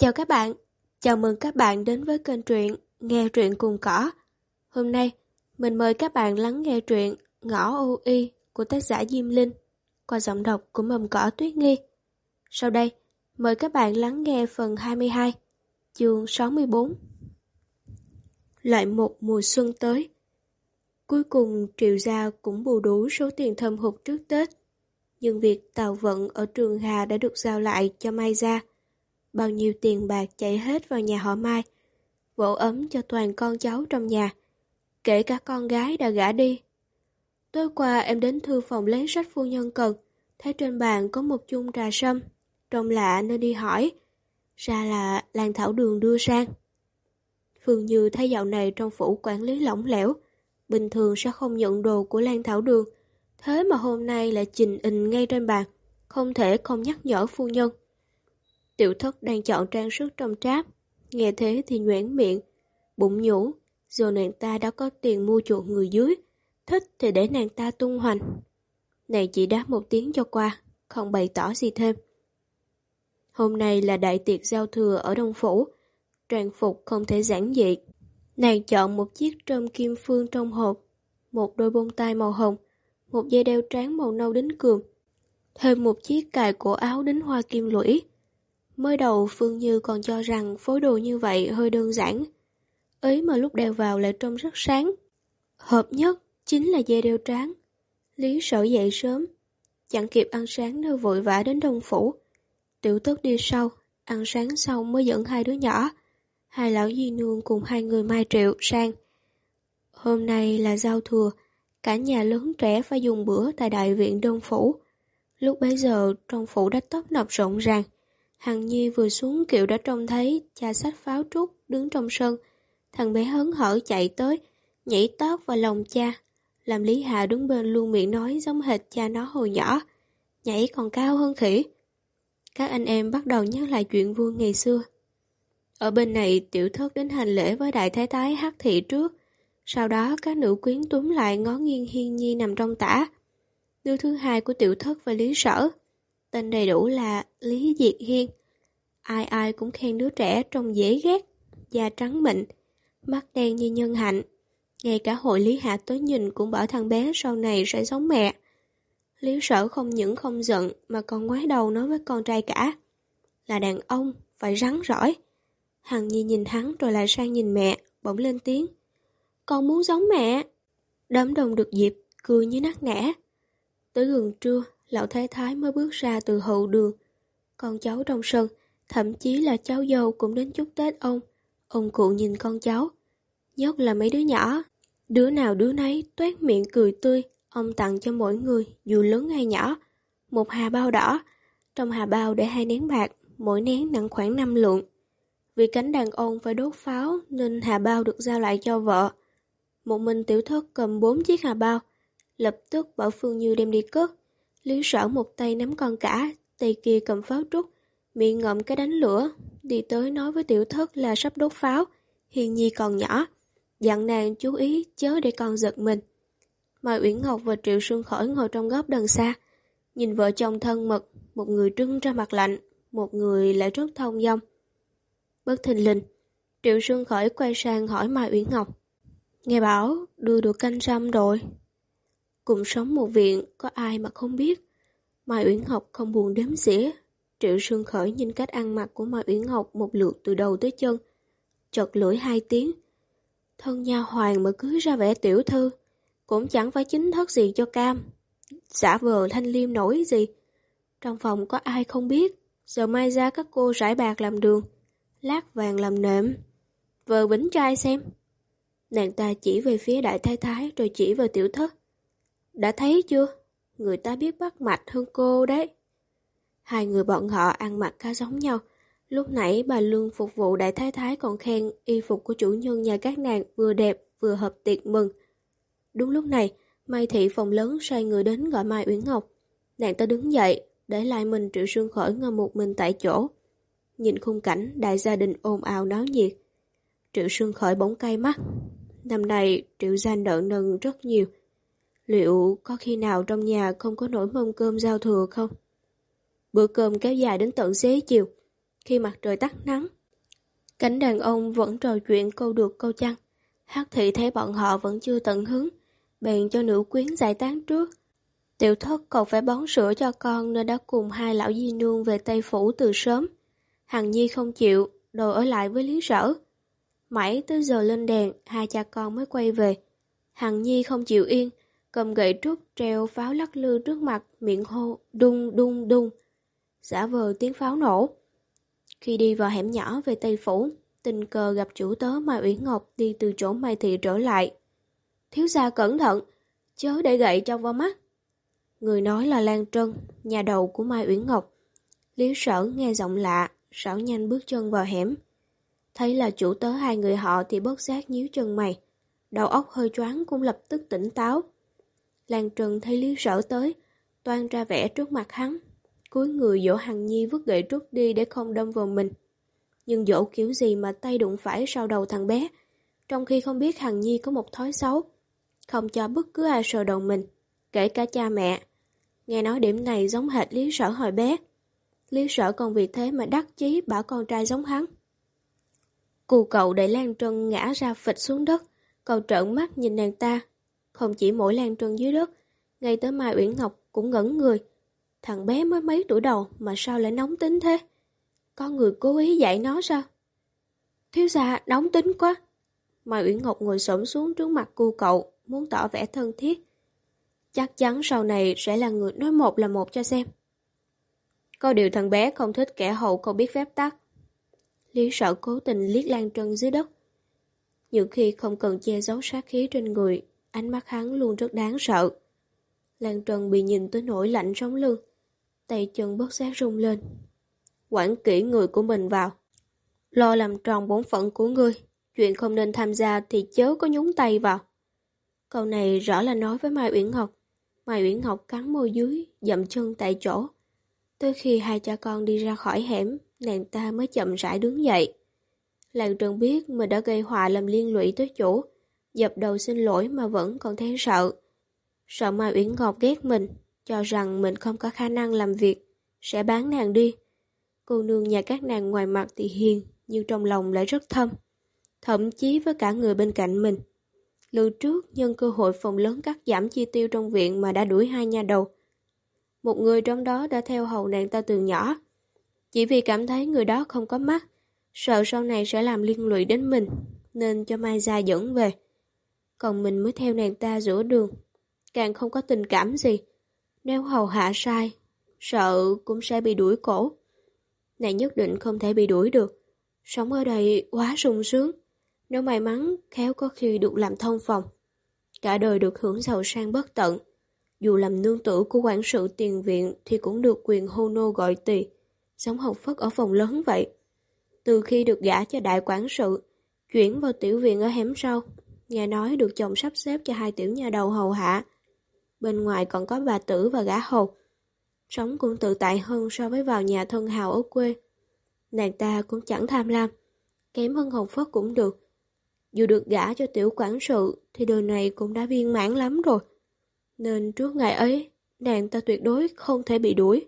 Chào các bạn, chào mừng các bạn đến với kênh truyện Nghe truyện cùng cỏ. Hôm nay, mình mời các bạn lắng nghe truyện Ngõ ô y của tác giả Diêm Linh qua giọng đọc của mầm cỏ Tuyết Nghi. Sau đây, mời các bạn lắng nghe phần 22, chương 64. Lại một mùa xuân tới. Cuối cùng Triệu Gia cũng bù đủ số tiền thâm hụt trước Tết. Nhưng việc tàu vận ở Trường Hà đã được giao lại cho Mai Gia bao nhiêu tiền bạc chạy hết vào nhà họ Mai, vỗ ấm cho toàn con cháu trong nhà, kể cả con gái đã gả đi. Tối qua em đến thư phòng lấy sách phu nhân cần, thấy trên bàn có một chung trà sâm, trông lạ nên đi hỏi, ra là Lan Thảo Đường đưa sang. Phương Như thấy dạo này trong phủ quản lý lỏng lẻo, bình thường sẽ không nhận đồ của Lan Thảo Đường, thế mà hôm nay lại trình in ngay trên bàn, không thể không nhắc nhở phu nhân. Tiểu thất đang chọn trang sức trong tráp. Nghe thế thì nhoảng miệng, bụng nhủ. Dù nàng ta đã có tiền mua chuột người dưới. Thích thì để nàng ta tung hoành. Nàng chỉ đáp một tiếng cho qua, không bày tỏ gì thêm. Hôm nay là đại tiệc giao thừa ở Đông Phủ. Trang phục không thể giản dị. Nàng chọn một chiếc trâm kim phương trong hộp, một đôi bông tai màu hồng, một dây đeo trắng màu nâu đính cườm, thêm một chiếc cài cổ áo đính hoa kim lũy. Mới đầu Phương Như còn cho rằng phối đồ như vậy hơi đơn giản. Ấy mà lúc đeo vào lại trông rất sáng. Hợp nhất chính là dây đeo tráng. Lý sở dậy sớm. Chẳng kịp ăn sáng đâu vội vã đến đông phủ. Tiểu Tốt đi sau, ăn sáng xong mới dẫn hai đứa nhỏ. Hai lão di nương cùng hai người mai triệu sang. Hôm nay là giao thừa, cả nhà lớn trẻ phải dùng bữa tại đại viện đông phủ. Lúc bấy giờ trong phủ đã tấp nập rộn ràng. Hằng Nhi vừa xuống kiệu đã trông thấy cha sách pháo trúc đứng trong sân. Thằng bé hớn hở chạy tới, nhảy tót vào lòng cha. Làm Lý Hà đứng bên luôn miệng nói giống hệt cha nó hồi nhỏ. Nhảy còn cao hơn khỉ. Các anh em bắt đầu nhắc lại chuyện vui ngày xưa. Ở bên này tiểu thất đến hành lễ với đại thái thái hắc thị trước. Sau đó các nữ quyến túm lại ngó nghiêng hiên nhi nằm trong tả. Đứa thứ hai của tiểu thất và lý sở. Tên đầy đủ là Lý Diệt Hiên. Ai ai cũng khen đứa trẻ trông dễ ghét, da trắng mịn, mắt đen như nhân hạnh. Ngay cả hội Lý Hạ tới nhìn cũng bảo thằng bé sau này sẽ giống mẹ. Lý sở không những không giận mà còn ngoái đầu nói với con trai cả. Là đàn ông, phải rắn rỏi. Hằng Nhi nhìn hắn rồi lại sang nhìn mẹ, bỗng lên tiếng. Con muốn giống mẹ. đám đồng được dịp, cười như nát ngã. Tới gần trưa, lão thái thái mới bước ra từ hậu đường. Con cháu trong sân, thậm chí là cháu dâu cũng đến chúc Tết ông. Ông cụ nhìn con cháu, nhất là mấy đứa nhỏ. Đứa nào đứa nấy toét miệng cười tươi, ông tặng cho mỗi người, dù lớn hay nhỏ, một hà bao đỏ. Trong hà bao để hai nén bạc, mỗi nén nặng khoảng 5 lượng. Vì cánh đàn ông phải đốt pháo nên hà bao được giao lại cho vợ. Một mình tiểu thất cầm bốn chiếc hà bao, lập tức bảo Phương Như đem đi cất. Lý sở một tay nắm con cả, tay kia cầm pháo trúc, miệng ngậm cái đánh lửa, đi tới nói với tiểu thất là sắp đốt pháo, hiền nhi còn nhỏ, dặn nàng chú ý chớ để con giật mình. Mai Uyển Ngọc và Triệu Sương Khởi ngồi trong góc đằng xa, nhìn vợ chồng thân mật, một người trưng ra mặt lạnh, một người lại rất thông dong. Bất thình lình, Triệu Sương Khởi quay sang hỏi Mai Uyển Ngọc. Nghe bảo đưa được canh răm rồi. Cùng sống một viện, có ai mà không biết. Mai Uyển Ngọc không buồn đếm xỉa. Triệu Sương Khởi nhìn cách ăn mặc của Mai Uyển Ngọc một lượt từ đầu tới chân. Chật lưỡi hai tiếng. Thân nha hoàng mà cưới ra vẻ tiểu thư. Cũng chẳng phải chính thất gì cho cam. Giả vờ thanh liêm nổi gì. Trong phòng có ai không biết. Giờ mai ra các cô rải bạc làm đường. Lát vàng làm nệm. Vờ bính ai xem. Nàng ta chỉ về phía đại thái thái rồi chỉ vào tiểu thất. Đã thấy chưa? Người ta biết bắt mạch hơn cô đấy. Hai người bọn họ ăn mặc khá giống nhau. Lúc nãy bà Lương phục vụ đại thái thái còn khen y phục của chủ nhân nhà các nàng vừa đẹp vừa hợp tiệc mừng. Đúng lúc này, Mai Thị phòng lớn sai người đến gọi Mai Uyển Ngọc. Nàng ta đứng dậy, để lại mình Triệu Sương Khởi ngồi một mình tại chỗ. Nhìn khung cảnh đại gia đình ồn ào náo nhiệt. Triệu Sương Khởi bỗng cay mắt. Năm nay Triệu gia nợ nần rất nhiều. Liệu có khi nào trong nhà không có nổi mâm cơm giao thừa không? Bữa cơm kéo dài đến tận xế chiều. khi mặt trời tắt nắng. Cánh đàn ông vẫn trò chuyện câu được câu chăng. Hát thị thấy bọn họ vẫn chưa tận hứng, bèn cho nữ quyến giải tán trước. Tiểu thất còn phải bón sữa cho con nên đã cùng hai lão di nương về Tây Phủ từ sớm. Hằng Nhi không chịu, đồ ở lại với Lý Sở. Mãi tới giờ lên đèn, hai cha con mới quay về. Hằng Nhi không chịu yên, cầm gậy trúc treo pháo lắc lư trước mặt, miệng hô đung đung đung. Giả vờ tiếng pháo nổ. Khi đi vào hẻm nhỏ về Tây Phủ, tình cờ gặp chủ tớ Mai Uyển Ngọc đi từ chỗ Mai Thị trở lại. Thiếu gia cẩn thận, chớ để gậy trong vào mắt. Người nói là Lan Trân, nhà đầu của Mai Uyển Ngọc. Lý sở nghe giọng lạ, sảo nhanh bước chân vào hẻm. Thấy là chủ tớ hai người họ thì bớt giác nhíu chân mày. Đầu óc hơi choáng cũng lập tức tỉnh táo làng Trân thấy Lý sở tới, toan ra vẽ trước mặt hắn. cuối người dỗ Hằng Nhi vứt gậy trút đi để không đâm vào mình. Nhưng dỗ kiểu gì mà tay đụng phải sau đầu thằng bé, trong khi không biết Hằng Nhi có một thói xấu. Không cho bất cứ ai sờ đầu mình, kể cả cha mẹ. Nghe nói điểm này giống hệt Lý sở hồi bé. Lý sở còn vì thế mà đắc chí bảo con trai giống hắn. Cù cậu đẩy Lan Trân ngã ra phịch xuống đất, cậu trợn mắt nhìn nàng ta. Không chỉ mỗi Lan Trân dưới đất, ngay tới Mai Uyển Ngọc cũng ngẩn người. Thằng bé mới mấy tuổi đầu mà sao lại nóng tính thế? Có người cố ý dạy nó sao? Thiếu gia nóng tính quá. Mai Uyển Ngọc ngồi xổm xuống trước mặt cu cậu, muốn tỏ vẻ thân thiết. Chắc chắn sau này sẽ là người nói một là một cho xem. Có điều thằng bé không thích kẻ hậu không biết phép tắc. Lý sợ cố tình liếc Lan Trân dưới đất. Những khi không cần che giấu sát khí trên người, ánh mắt hắn luôn rất đáng sợ. Lan Trần bị nhìn tới nỗi lạnh sống lưng, tay chân bớt giác rung lên. Quản kỹ người của mình vào. Lo làm tròn bổn phận của ngươi, chuyện không nên tham gia thì chớ có nhúng tay vào. Câu này rõ là nói với Mai Uyển Ngọc. Mai Uyển Ngọc cắn môi dưới, dậm chân tại chỗ. Tới khi hai cha con đi ra khỏi hẻm, nàng ta mới chậm rãi đứng dậy. Làng Trần biết mình đã gây họa làm liên lụy tới chủ, dập đầu xin lỗi mà vẫn còn thấy sợ. Sợ Mai Uyển Ngọc ghét mình, cho rằng mình không có khả năng làm việc, sẽ bán nàng đi. Cô nương nhà các nàng ngoài mặt thì hiền, nhưng trong lòng lại rất thâm. Thậm chí với cả người bên cạnh mình. Lưu trước nhân cơ hội phòng lớn cắt giảm chi tiêu trong viện mà đã đuổi hai nhà đầu. Một người trong đó đã theo hầu nàng ta từ nhỏ. Chỉ vì cảm thấy người đó không có mắt, sợ sau này sẽ làm liên lụy đến mình, nên cho Mai Gia dẫn về. Còn mình mới theo nàng ta giữa đường, càng không có tình cảm gì. Nếu hầu hạ sai, sợ cũng sẽ bị đuổi cổ. Nàng nhất định không thể bị đuổi được. Sống ở đây quá sung sướng. Nếu may mắn, khéo có khi được làm thông phòng. Cả đời được hưởng giàu sang bất tận. Dù làm nương tử của quản sự tiền viện thì cũng được quyền hô nô gọi tỳ, sống học phất ở phòng lớn vậy. Từ khi được gả cho đại quản sự, chuyển vào tiểu viện ở hẻm sau, nghe nói được chồng sắp xếp cho hai tiểu nhà đầu hầu hạ. Bên ngoài còn có bà tử và gã hầu. Sống cũng tự tại hơn so với vào nhà thân hào ở quê. Nàng ta cũng chẳng tham lam, kém hơn hồng phất cũng được. Dù được gả cho tiểu quản sự thì đời này cũng đã viên mãn lắm rồi. Nên trước ngày ấy, nàng ta tuyệt đối không thể bị đuổi.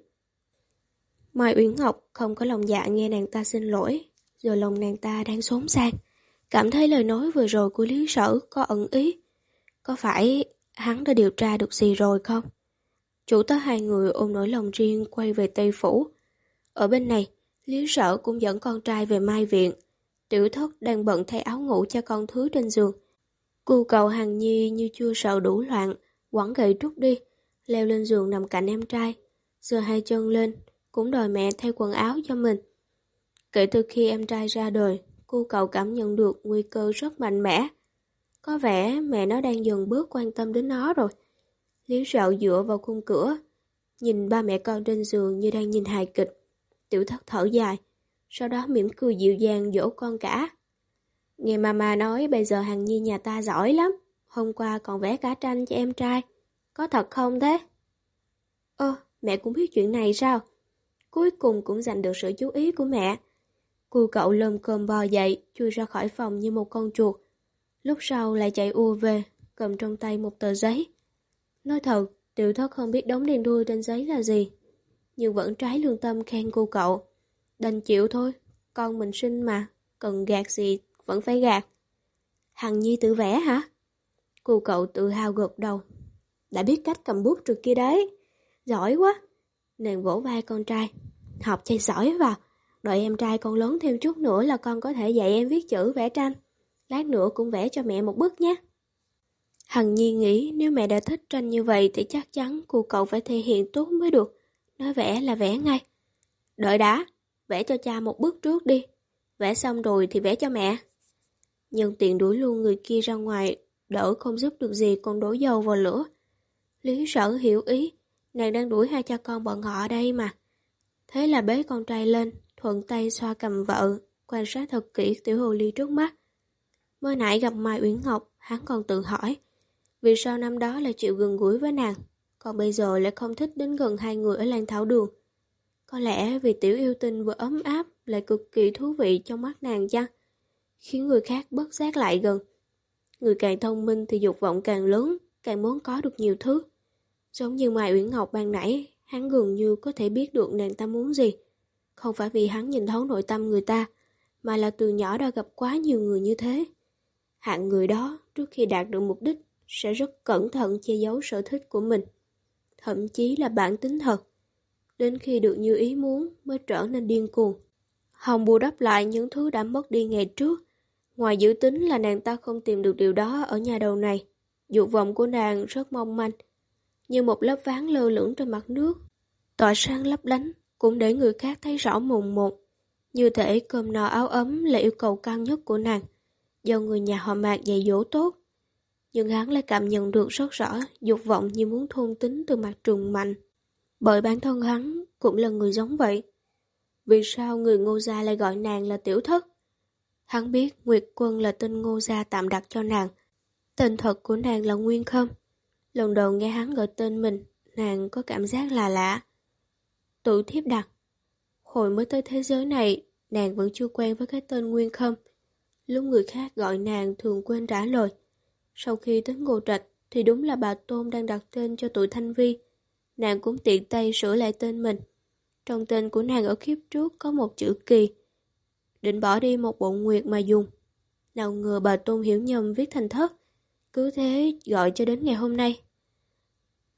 Mai Uyển Ngọc không có lòng dạ nghe nàng ta xin lỗi, giờ lòng nàng ta đang xốn sang. Cảm thấy lời nói vừa rồi của Lý Sở có ẩn ý. Có phải hắn đã điều tra được gì rồi không? Chủ tớ hai người ôm nỗi lòng riêng quay về Tây Phủ. Ở bên này, Lý Sở cũng dẫn con trai về Mai Viện. Tiểu thất đang bận thay áo ngủ cho con thứ trên giường. Cù cầu hàng nhi như chưa sợ đủ loạn, quẳng gậy trút đi, leo lên giường nằm cạnh em trai, giơ hai chân lên, cũng đòi mẹ thay quần áo cho mình. Kể từ khi em trai ra đời, cô cậu cảm nhận được nguy cơ rất mạnh mẽ. Có vẻ mẹ nó đang dần bước quan tâm đến nó rồi. Liễu rạo dựa vào khung cửa, nhìn ba mẹ con trên giường như đang nhìn hài kịch. Tiểu thất thở dài, sau đó mỉm cười dịu dàng dỗ con cả. Nghe mama nói bây giờ hàng nhi nhà ta giỏi lắm, hôm qua còn vẽ cả tranh cho em trai. Có thật không thế? Ơ, mẹ cũng biết chuyện này sao? Cuối cùng cũng giành được sự chú ý của mẹ. Cô cậu lơm cơm bò dậy, chui ra khỏi phòng như một con chuột. Lúc sau lại chạy ua về, cầm trong tay một tờ giấy. Nói thật, tiểu thất không biết đóng đèn đuôi trên giấy là gì. Nhưng vẫn trái lương tâm khen cô cậu. Đành chịu thôi, con mình sinh mà, cần gạt gì vẫn phải gạt. Hằng Nhi tự vẽ hả? Cô cậu tự hào gật đầu. Đã biết cách cầm bút trước kia đấy. Giỏi quá. Nàng vỗ vai con trai. Học chay giỏi vào. Đợi em trai con lớn thêm chút nữa là con có thể dạy em viết chữ vẽ tranh. Lát nữa cũng vẽ cho mẹ một bức nhé. Hằng Nhi nghĩ nếu mẹ đã thích tranh như vậy thì chắc chắn cô cậu phải thể hiện tốt mới được. Nói vẽ là vẽ ngay. Đợi đã, vẽ cho cha một bức trước đi. Vẽ xong rồi thì vẽ cho mẹ. Nhưng tiện đuổi luôn người kia ra ngoài, đỡ không giúp được gì còn đổ dầu vào lửa. Lý sở hiểu ý, nàng đang đuổi hai cha con bọn họ ở đây mà. Thế là bế con trai lên, thuận tay xoa cầm vợ, quan sát thật kỹ tiểu hồ ly trước mắt. Mới nãy gặp Mai Uyển Ngọc, hắn còn tự hỏi, vì sao năm đó lại chịu gần gũi với nàng, còn bây giờ lại không thích đến gần hai người ở lan thảo đường. Có lẽ vì tiểu yêu tinh vừa ấm áp lại cực kỳ thú vị trong mắt nàng chăng? Khiến người khác bất giác lại gần. Người càng thông minh thì dục vọng càng lớn, càng muốn có được nhiều thứ. Giống như Mai Uyển Ngọc ban nãy, hắn gần như có thể biết được nàng ta muốn gì. Không phải vì hắn nhìn thấu nội tâm người ta, mà là từ nhỏ đã gặp quá nhiều người như thế. Hạng người đó, trước khi đạt được mục đích, sẽ rất cẩn thận che giấu sở thích của mình. Thậm chí là bản tính thật. Đến khi được như ý muốn mới trở nên điên cuồng. Hồng bù đắp lại những thứ đã mất đi ngày trước. Ngoài dự tính là nàng ta không tìm được điều đó ở nhà đầu này. Dục vọng của nàng rất mong manh, như một lớp ván lơ lửng trên mặt nước. Tỏa sáng lấp lánh, cũng để người khác thấy rõ mồn một. Như thể cơm no áo ấm là yêu cầu cao nhất của nàng, do người nhà họ mạc dạy dỗ tốt. Nhưng hắn lại cảm nhận được rất rõ dục vọng như muốn thôn tính từ mặt trùng mạnh. Bởi bản thân hắn cũng là người giống vậy. Vì sao người ngô gia lại gọi nàng là tiểu thất? Hắn biết Nguyệt Quân là tên ngô gia tạm đặt cho nàng. Tên thật của nàng là Nguyên Khâm. Lần đầu nghe hắn gọi tên mình, nàng có cảm giác là lạ. Tự thiếp đặt. Hồi mới tới thế giới này, nàng vẫn chưa quen với cái tên Nguyên Khâm. Lúc người khác gọi nàng thường quên trả lời. Sau khi tới Ngô Trạch thì đúng là bà Tôn đang đặt tên cho tụi Thanh Vi. Nàng cũng tiện tay sửa lại tên mình. Trong tên của nàng ở kiếp trước có một chữ kỳ. Định bỏ đi một bộ nguyệt mà dùng. Nào ngờ bà Tôn hiểu nhầm viết thành thất. Cứ thế gọi cho đến ngày hôm nay.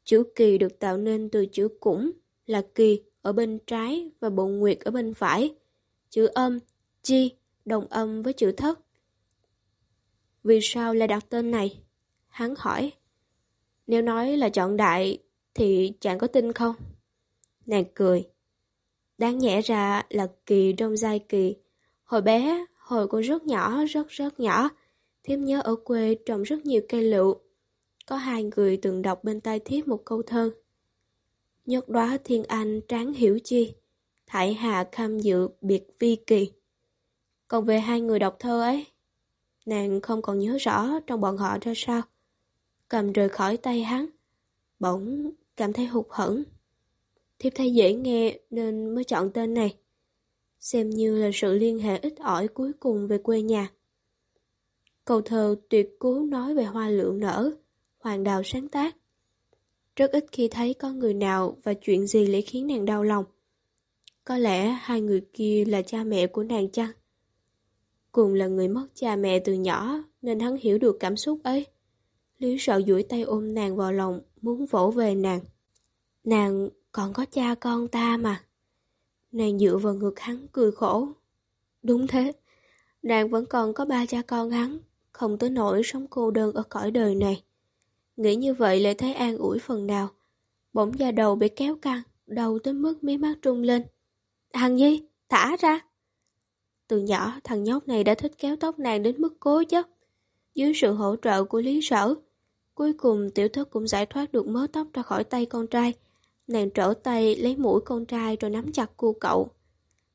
Chữ kỳ được tạo nên từ chữ cũng là kỳ ở bên trái và bộ nguyệt ở bên phải. Chữ âm, chi, đồng âm với chữ thất. Vì sao lại đặt tên này? Hắn hỏi. Nếu nói là chọn đại thì chẳng có tin không? Nàng cười. Đáng nhẽ ra là kỳ trong giai kỳ. Hồi bé, hồi cô rất nhỏ, rất rất nhỏ, thiếp nhớ ở quê trồng rất nhiều cây lựu. Có hai người từng đọc bên tai thiếp một câu thơ. Nhất đóa thiên anh tráng hiểu chi, thải hạ kham dự biệt vi kỳ. Còn về hai người đọc thơ ấy, nàng không còn nhớ rõ trong bọn họ ra sao. Cầm rời khỏi tay hắn, bỗng cảm thấy hụt hẫng. Thiếp thấy dễ nghe nên mới chọn tên này. Xem như là sự liên hệ ít ỏi cuối cùng về quê nhà. Câu thơ tuyệt cú nói về hoa lượng nở, hoàng đào sáng tác. Rất ít khi thấy có người nào và chuyện gì lại khiến nàng đau lòng. Có lẽ hai người kia là cha mẹ của nàng chăng? Cùng là người mất cha mẹ từ nhỏ nên hắn hiểu được cảm xúc ấy. Lý sợ duỗi tay ôm nàng vào lòng, muốn vỗ về nàng. Nàng còn có cha con ta mà. Nàng dựa vào ngực hắn cười khổ. Đúng thế, nàng vẫn còn có ba cha con hắn, không tới nỗi sống cô đơn ở cõi đời này. Nghĩ như vậy lại thấy an ủi phần nào. Bỗng da đầu bị kéo căng, đầu tới mức mí mắt trung lên. thằng gì thả ra! Từ nhỏ, thằng nhóc này đã thích kéo tóc nàng đến mức cố chấp. Dưới sự hỗ trợ của Lý Sở, cuối cùng tiểu thất cũng giải thoát được mớ tóc ra khỏi tay con trai. Nàng trở tay lấy mũi con trai rồi nắm chặt cu cậu.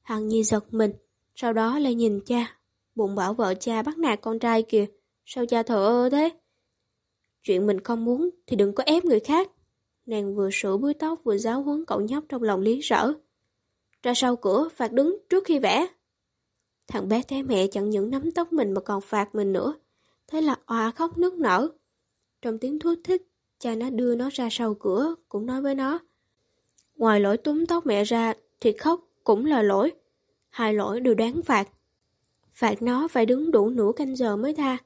Hằng Nhi giật mình, sau đó lại nhìn cha. Bụng bảo vợ cha bắt nạt con trai kìa, sao cha thở ơ thế? Chuyện mình không muốn thì đừng có ép người khác. Nàng vừa sửa búi tóc vừa giáo huấn cậu nhóc trong lòng lý rỡ. Ra sau cửa, phạt đứng trước khi vẽ. Thằng bé thấy mẹ chẳng những nắm tóc mình mà còn phạt mình nữa. Thế là òa khóc nức nở. Trong tiếng thú thích, cha nó đưa nó ra sau cửa, cũng nói với nó. Ngoài lỗi túm tóc mẹ ra, thì khóc cũng là lỗi. hai lỗi đều đáng phạt. Phạt nó phải đứng đủ nửa canh giờ mới tha.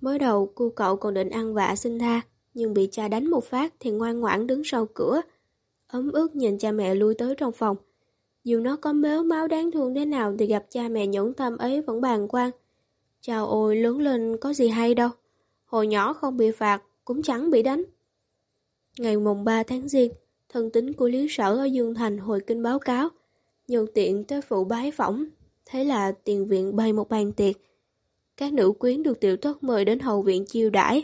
Mới đầu cô cậu còn định ăn vạ xin tha, nhưng bị cha đánh một phát thì ngoan ngoãn đứng sau cửa. Ấm ức nhìn cha mẹ lui tới trong phòng. Dù nó có méo máu đáng thương thế nào thì gặp cha mẹ nhẫn tâm ấy vẫn bàng quan. Chào ôi, lớn lên có gì hay đâu. Hồi nhỏ không bị phạt, cũng chẳng bị đánh. Ngày mùng 3 tháng Giêng, thân tính của Lý Sở ở Dương Thành hồi kinh báo cáo. Nhân tiện tới phụ bái phỏng, thế là tiền viện bày một bàn tiệc. Các nữ quyến được tiểu thất mời đến hậu viện chiêu đãi.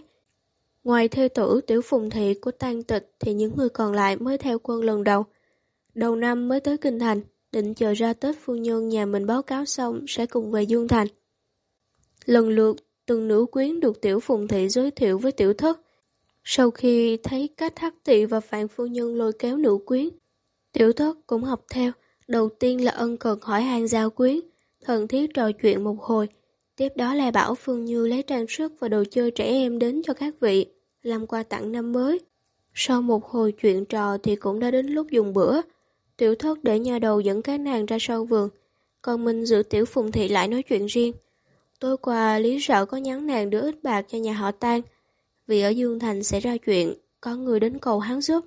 Ngoài thê tử tiểu phùng thị của tang tịch thì những người còn lại mới theo quân lần đầu. Đầu năm mới tới Kinh Thành, định chờ ra Tết phu nhân nhà mình báo cáo xong sẽ cùng về Dương Thành. Lần lượt, từng nữ quyến được tiểu phùng thị giới thiệu với tiểu thất. Sau khi thấy cách hắc thị và phạn phu nhân lôi kéo nữ quyến, tiểu thất cũng học theo. Đầu tiên là ân cần hỏi hàng giao quyến, thần thiết trò chuyện một hồi. Tiếp đó là bảo Phương Như lấy trang sức và đồ chơi trẻ em đến cho các vị, làm quà tặng năm mới. Sau một hồi chuyện trò thì cũng đã đến lúc dùng bữa. Tiểu thất để nhà đầu dẫn các nàng ra sau vườn, còn mình giữ tiểu phùng thị lại nói chuyện riêng. Tối qua Lý sợ có nhắn nàng đưa ít bạc cho nhà họ tan, vì ở Dương Thành sẽ ra chuyện, có người đến cầu hắn giúp.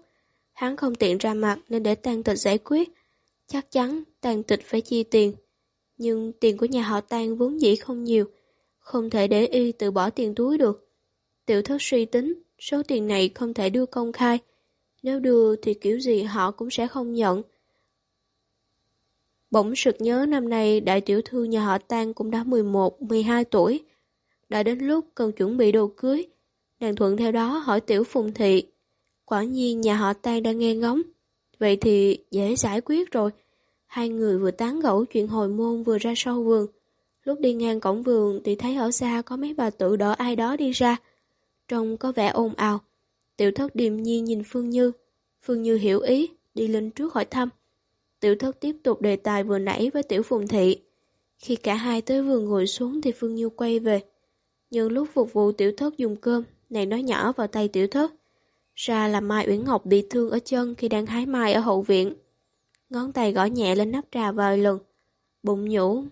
Hắn không tiện ra mặt nên để tan tịch giải quyết. Chắc chắn tàn tịch phải chi tiền. Nhưng tiền của nhà họ tan vốn dĩ không nhiều, không thể để y tự bỏ tiền túi được. Tiểu thất suy tính, số tiền này không thể đưa công khai. Nếu đưa thì kiểu gì họ cũng sẽ không nhận. Bỗng sực nhớ năm nay đại tiểu thư nhà họ Tan cũng đã 11, 12 tuổi. Đã đến lúc cần chuẩn bị đồ cưới. Nàng thuận theo đó hỏi tiểu phùng thị. Quả nhiên nhà họ Tan đang nghe ngóng. Vậy thì dễ giải quyết rồi. Hai người vừa tán gẫu chuyện hồi môn vừa ra sau vườn. Lúc đi ngang cổng vườn thì thấy ở xa có mấy bà tự đỡ ai đó đi ra. Trông có vẻ ồn ào. Tiểu thất điềm nhiên nhìn Phương Như. Phương Như hiểu ý, đi lên trước hỏi thăm. Tiểu thất tiếp tục đề tài vừa nãy với tiểu phùng thị. Khi cả hai tới vườn ngồi xuống thì Phương Như quay về. Nhưng lúc phục vụ tiểu thất dùng cơm, nàng nói nhỏ vào tay tiểu thất. Ra là Mai Uyển Ngọc bị thương ở chân khi đang hái mai ở hậu viện. Ngón tay gõ nhẹ lên nắp trà vài lần. Bụng nhũ.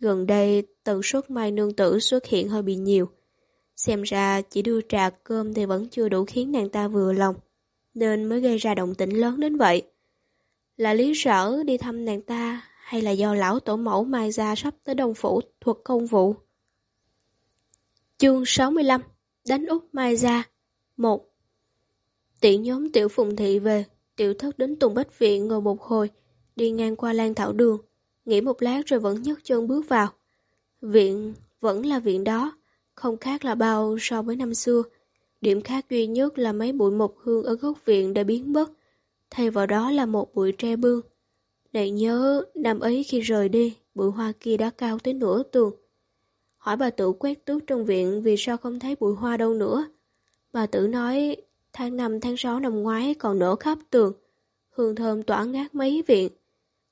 Gần đây, tần suất mai nương tử xuất hiện hơi bị nhiều. Xem ra chỉ đưa trà cơm thì vẫn chưa đủ khiến nàng ta vừa lòng. Nên mới gây ra động tĩnh lớn đến vậy. Là lý sở đi thăm nàng ta hay là do lão tổ mẫu Mai Gia sắp tới Đông Phủ thuộc công vụ? Chương 65 Đánh út Mai Gia 1 Tiện nhóm tiểu phùng thị về, tiểu thất đến Tùng Bách Viện ngồi một hồi, đi ngang qua lan thảo đường, nghỉ một lát rồi vẫn nhấc chân bước vào. Viện vẫn là viện đó, không khác là bao so với năm xưa. Điểm khác duy nhất là mấy bụi mộc hương ở góc viện đã biến mất, thay vào đó là một bụi tre bương. Này nhớ năm ấy khi rời đi, bụi hoa kia đã cao tới nửa tường. Hỏi bà tử quét tước trong viện vì sao không thấy bụi hoa đâu nữa. Bà tử nói tháng 5 tháng 6 năm ngoái còn nở khắp tường, hương thơm tỏa ngát mấy viện.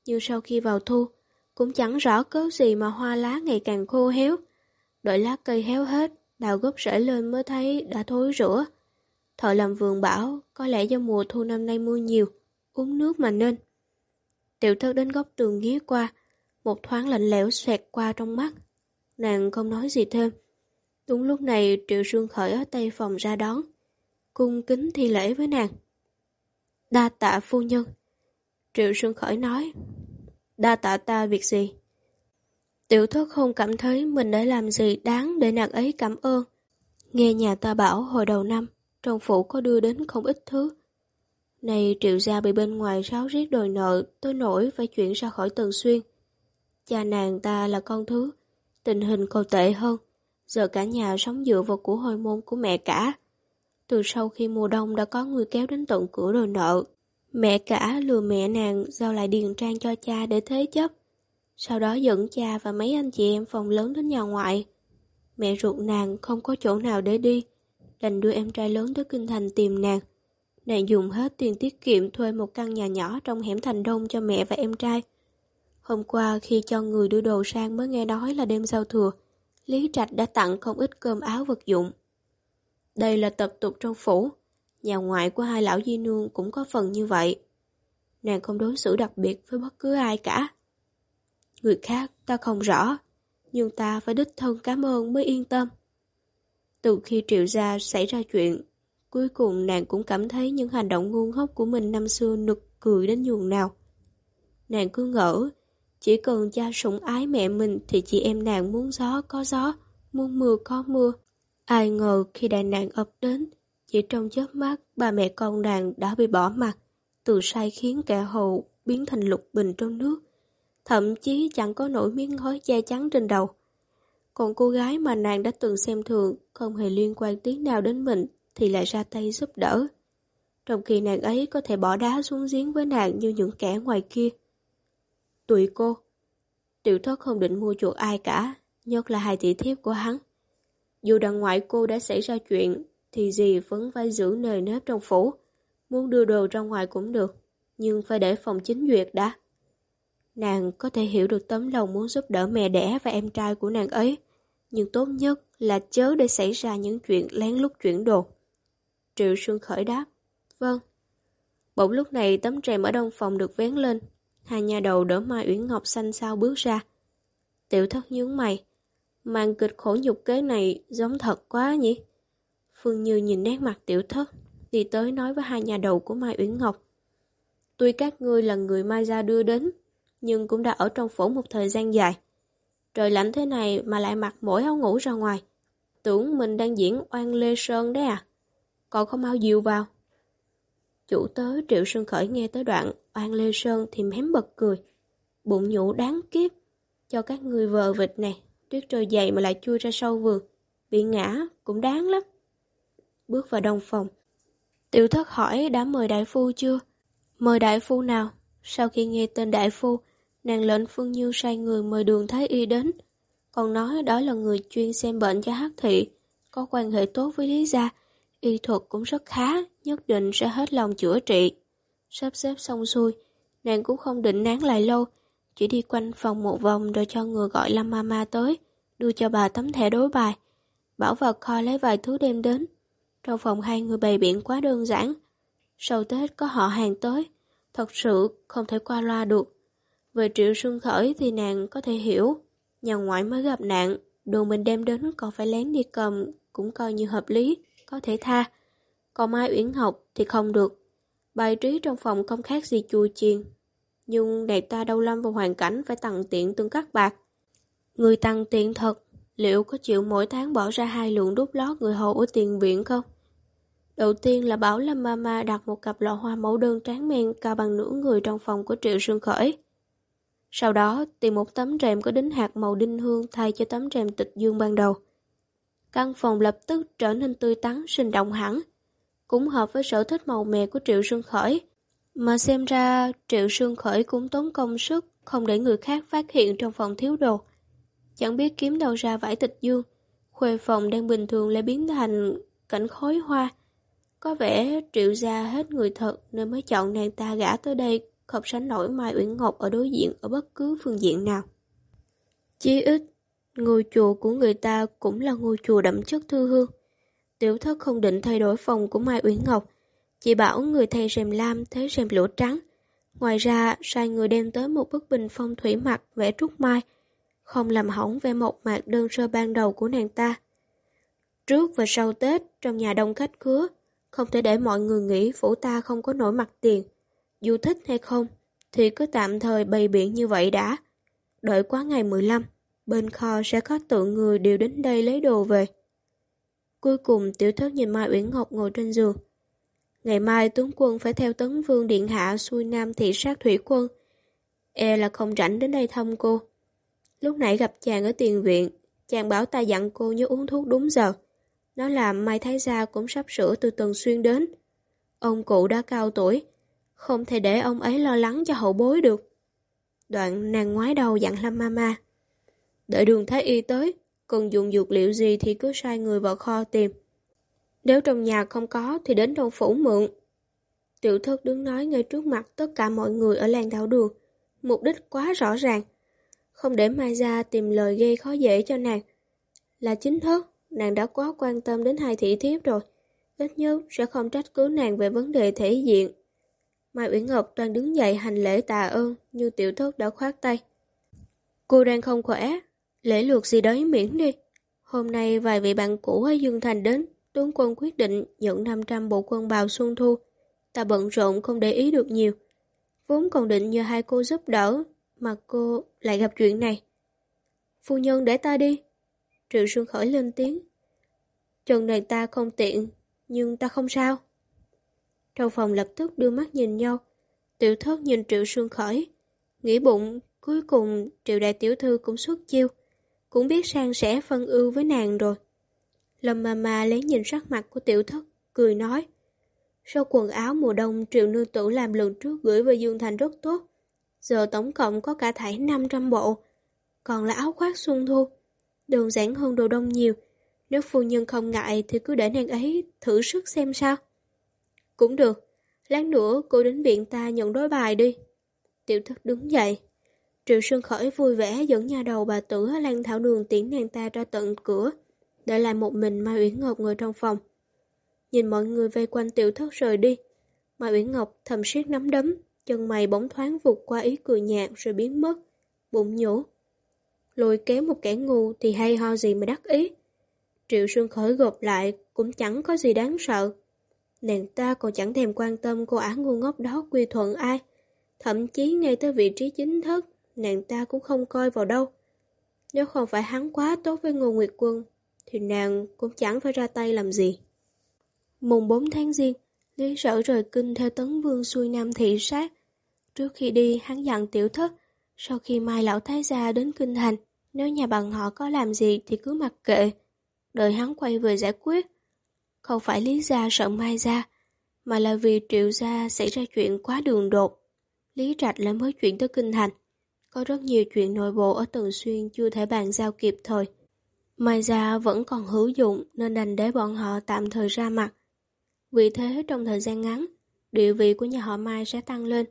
Nhưng sau khi vào thu, cũng chẳng rõ cớ gì mà hoa lá ngày càng khô héo. Đợi lá cây héo hết, đào gốc rễ lên mới thấy đã thối rữa. Thợ làm vườn bảo có lẽ do mùa thu năm nay mưa nhiều, uống nước mà nên. Tiểu thất đến góc tường ghé qua, một thoáng lạnh lẽo xoẹt qua trong mắt. Nàng không nói gì thêm. Đúng lúc này Triệu Sương Khởi ở tây phòng ra đón, cung kính thi lễ với nàng. Đa tạ phu nhân. Triệu xuân Khởi nói, đa tạ ta việc gì? Tiểu thất không cảm thấy mình đã làm gì đáng để nàng ấy cảm ơn. Nghe nhà ta bảo hồi đầu năm, trong phủ có đưa đến không ít thứ. Này triệu gia bị bên ngoài ráo riết đòi nợ, tôi nổi phải chuyển ra khỏi Tần Xuyên. Cha nàng ta là con thứ, tình hình còn tệ hơn. Giờ cả nhà sống dựa vào của hồi môn của mẹ cả. Từ sau khi mùa đông đã có người kéo đến tận cửa đòi nợ. Mẹ cả lừa mẹ nàng giao lại điền trang cho cha để thế chấp. Sau đó dẫn cha và mấy anh chị em phòng lớn đến nhà ngoại. Mẹ ruột nàng không có chỗ nào để đi, đành đưa em trai lớn tới kinh thành tìm nàng. Nàng dùng hết tiền tiết kiệm thuê một căn nhà nhỏ trong hẻm thành đông cho mẹ và em trai. Hôm qua khi cho người đưa đồ sang mới nghe nói là đêm giao thừa, Lý Trạch đã tặng không ít cơm áo vật dụng. Đây là tập tục trong phủ, nhà ngoại của hai lão di nương cũng có phần như vậy. Nàng không đối xử đặc biệt với bất cứ ai cả. Người khác ta không rõ, nhưng ta phải đích thân cảm ơn mới yên tâm. Từ khi triệu gia xảy ra chuyện, cuối cùng nàng cũng cảm thấy những hành động ngu ngốc của mình năm xưa nực cười đến nhường nào. Nàng cứ ngỡ, chỉ cần cha sủng ái mẹ mình thì chị em nàng muốn gió có gió, muốn mưa có mưa. Ai ngờ khi đại nạn ập đến, chỉ trong chớp mắt ba mẹ con nàng đã bị bỏ mặt, từ sai khiến kẻ hầu biến thành lục bình trong nước. Thậm chí chẳng có nổi miếng gói che chắn trên đầu. Còn cô gái mà nàng đã từng xem thường không hề liên quan tiếng nào đến mình thì lại ra tay giúp đỡ. Trong khi nàng ấy có thể bỏ đá xuống giếng với nàng như những kẻ ngoài kia. Tụi cô. Tiểu thất không định mua chuộc ai cả, nhất là hai tỷ thiếp của hắn. Dù đằng ngoại cô đã xảy ra chuyện, thì gì vẫn phải giữ nề nếp trong phủ. Muốn đưa đồ ra ngoài cũng được, nhưng phải để phòng chính duyệt đã. Nàng có thể hiểu được tấm lòng muốn giúp đỡ mẹ đẻ và em trai của nàng ấy, nhưng tốt nhất là chớ để xảy ra những chuyện lén lút chuyển đồ. Triệu Sương khởi đáp, vâng. Bỗng lúc này tấm rèm ở đông phòng được vén lên, hai nhà đầu đỡ Mai Uyển Ngọc xanh sao bước ra. Tiểu thất nhướng mày, màn kịch khổ nhục kế này giống thật quá nhỉ? Phương Như nhìn nét mặt tiểu thất, đi tới nói với hai nhà đầu của Mai Uyển Ngọc. Tuy các ngươi là người Mai Gia đưa đến, nhưng cũng đã ở trong phủ một thời gian dài. Trời lạnh thế này mà lại mặc mỗi áo ngủ ra ngoài. Tưởng mình đang diễn oan Lê Sơn đấy à? Còn không mau dìu vào. Chủ tớ Triệu Sơn Khởi nghe tới đoạn oan Lê Sơn thì mém bật cười. Bụng nhũ đáng kiếp. Cho các người vờ vịt này, tuyết rơi dày mà lại chui ra sâu vườn. Bị ngã cũng đáng lắm. Bước vào đông phòng. Tiểu thất hỏi đã mời đại phu chưa? Mời đại phu nào? Sau khi nghe tên đại phu, nàng lệnh Phương Như sai người mời đường Thái Y đến. Còn nói đó là người chuyên xem bệnh cho hắc thị, có quan hệ tốt với Lý Gia, y thuật cũng rất khá, nhất định sẽ hết lòng chữa trị. Sắp xếp xong xuôi, nàng cũng không định nán lại lâu, chỉ đi quanh phòng một vòng rồi cho người gọi Lâm Mama tới, đưa cho bà tấm thẻ đối bài. Bảo vào kho lấy vài thứ đem đến. Trong phòng hai người bày biện quá đơn giản. Sau Tết có họ hàng tới, thật sự không thể qua loa được. Về triệu xuân khởi thì nàng có thể hiểu, nhà ngoại mới gặp nạn, đồ mình đem đến còn phải lén đi cầm, cũng coi như hợp lý, có thể tha. Còn Mai Uyển học thì không được. Bài trí trong phòng không khác gì chùa chiền. Nhưng đại ta đâu lâm vào hoàn cảnh phải tặng tiện tương cắt bạc. Người tăng tiền thật, liệu có chịu mỗi tháng bỏ ra hai lượng đút lót người hầu ở tiền viện không? Đầu tiên là bảo Lâm Mama đặt một cặp lọ hoa mẫu đơn tráng men cao bằng nửa người trong phòng của Triệu Sương Khởi. Sau đó tìm một tấm rèm có đính hạt màu đinh hương thay cho tấm rèm tịch dương ban đầu. Căn phòng lập tức trở nên tươi tắn, sinh động hẳn, cũng hợp với sở thích màu mè của Triệu Sương Khởi. Mà xem ra Triệu Sương Khởi cũng tốn công sức, không để người khác phát hiện trong phòng thiếu đồ. Chẳng biết kiếm đâu ra vải tịch dương, khuê phòng đang bình thường lại biến thành cảnh khói hoa. Có vẻ Triệu gia hết người thật nên mới chọn nàng ta gã tới đây không sánh nổi Mai Uyển Ngọc ở đối diện ở bất cứ phương diện nào. Chí ít, ngôi chùa của người ta cũng là ngôi chùa đậm chất thư hương. Tiểu thất không định thay đổi phòng của Mai Uyển Ngọc, chỉ bảo người thay rèm lam thế rèm lụa trắng. Ngoài ra, sai người đem tới một bức bình phong thủy mặt vẽ trúc mai, không làm hỏng vẻ mộc mạc đơn sơ ban đầu của nàng ta. Trước và sau Tết, trong nhà đông khách khứa, không thể để mọi người nghĩ phủ ta không có nổi mặt tiền. Dù thích hay không, thì cứ tạm thời bày biện như vậy đã. Đợi quá ngày 15, bên kho sẽ có tượng người đều đến đây lấy đồ về. Cuối cùng tiểu thất nhìn Mai Uyển Ngọc ngồi trên giường. Ngày mai tướng quân phải theo tấn vương điện hạ xuôi nam thị sát thủy quân. E là không rảnh đến đây thăm cô. Lúc nãy gặp chàng ở tiền viện, chàng bảo ta dặn cô nhớ uống thuốc đúng giờ. Nó làm Mai Thái Gia cũng sắp sửa từ tuần xuyên đến. Ông cụ đã cao tuổi, không thể để ông ấy lo lắng cho hậu bối được. Đoạn nàng ngoái đầu dặn Lâm Mama. Đợi đường Thái Y tới, cần dùng dược liệu gì thì cứ sai người vào kho tìm. Nếu trong nhà không có thì đến đâu phủ mượn. Tiểu thất đứng nói ngay trước mặt tất cả mọi người ở làng đảo đường. Mục đích quá rõ ràng. Không để Mai Gia tìm lời gây khó dễ cho nàng. Là chính thức, nàng đã quá quan tâm đến hai thị thiếp rồi. Ít nhất sẽ không trách cứ nàng về vấn đề thể diện Mai Uyển Ngọc toàn đứng dậy hành lễ tạ ơn như tiểu thất đã khoát tay. Cô đang không khỏe, lễ luộc gì đấy miễn đi. Hôm nay vài vị bạn cũ ở Dương Thành đến, tướng quân quyết định nhận 500 bộ quân bào xuân thu. Ta bận rộn không để ý được nhiều. Vốn còn định nhờ hai cô giúp đỡ, mà cô lại gặp chuyện này. Phu nhân để ta đi. Triệu Xuân Khởi lên tiếng. Chân này ta không tiện, nhưng ta không sao. Trong phòng lập tức đưa mắt nhìn nhau. Tiểu thất nhìn Triệu Xuân Khởi. Nghĩ bụng, cuối cùng Triệu Đại Tiểu Thư cũng xuất chiêu. Cũng biết sang sẻ phân ưu với nàng rồi. Lâm mà mà lấy nhìn sắc mặt của Tiểu thất, cười nói. Sau quần áo mùa đông Triệu Nương Tử làm lần trước gửi về Dương Thành rất tốt. Giờ tổng cộng có cả thảy 500 bộ. Còn là áo khoác xuân thu. Đơn giản hơn đồ đông nhiều. Nếu phu nhân không ngại thì cứ để nàng ấy thử sức xem sao. Cũng được. Lát nữa cô đến viện ta nhận đối bài đi. Tiểu thất đứng dậy. Triệu Sơn Khởi vui vẻ dẫn nhà đầu bà tử Lan Thảo Đường tiễn nàng ta ra tận cửa, để lại một mình Mai Uyển Ngọc ngồi trong phòng. Nhìn mọi người vây quanh tiểu thất rời đi, Mai Uyển Ngọc thầm siết nắm đấm, chân mày bóng thoáng vụt qua ý cười nhạt rồi biến mất, bụng nhổ. Lôi kéo một kẻ ngu thì hay ho gì mà đắc ý. Triệu Sương Khởi gộp lại cũng chẳng có gì đáng sợ. Nàng ta còn chẳng thèm quan tâm cô ả ngu ngốc đó quy thuận ai. Thậm chí ngay tới vị trí chính thức, nàng ta cũng không coi vào đâu. Nếu không phải hắn quá tốt với Ngô Nguyệt Quân, thì nàng cũng chẳng phải ra tay làm gì. Mùng 4 tháng Giêng, Lý Sở rời kinh theo tấn vương xuôi nam thị sát. Trước khi đi, hắn dặn tiểu thất, sau khi Mai Lão Thái Gia đến kinh thành, nếu nhà bằng họ có làm gì thì cứ mặc kệ, đợi hắn quay về giải quyết. Không phải Lý Gia sợ Mai Gia, mà là vì Triệu Gia xảy ra chuyện quá đường đột. Lý Trạch lại mới chuyển tới kinh thành. Có rất nhiều chuyện nội bộ ở Tần Xuyên chưa thể bàn giao kịp thời. Mai Gia vẫn còn hữu dụng nên đành để bọn họ tạm thời ra mặt. Vì thế trong thời gian ngắn, địa vị của nhà họ Mai sẽ tăng lên.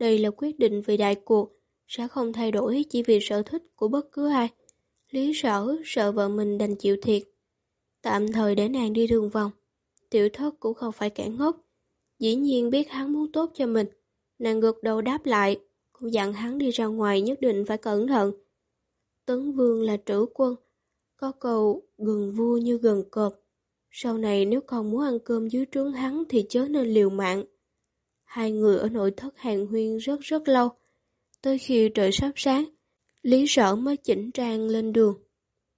Đây là quyết định về đại cuộc, sẽ không thay đổi chỉ vì sở thích của bất cứ ai. Lý sở sợ vợ mình đành chịu thiệt. Tạm thời để nàng đi đường vòng. Tiểu thất cũng không phải kẻ ngốc. Dĩ nhiên biết hắn muốn tốt cho mình. Nàng gật đầu đáp lại, cũng dặn hắn đi ra ngoài nhất định phải cẩn thận. Tấn Vương là trữ quân, có câu gần vua như gần cọp. Sau này nếu còn muốn ăn cơm dưới trướng hắn thì chớ nên liều mạng. Hai người ở nội thất hàng huyên rất rất lâu. Tới khi trời sắp sáng, Lý Sở mới chỉnh trang lên đường.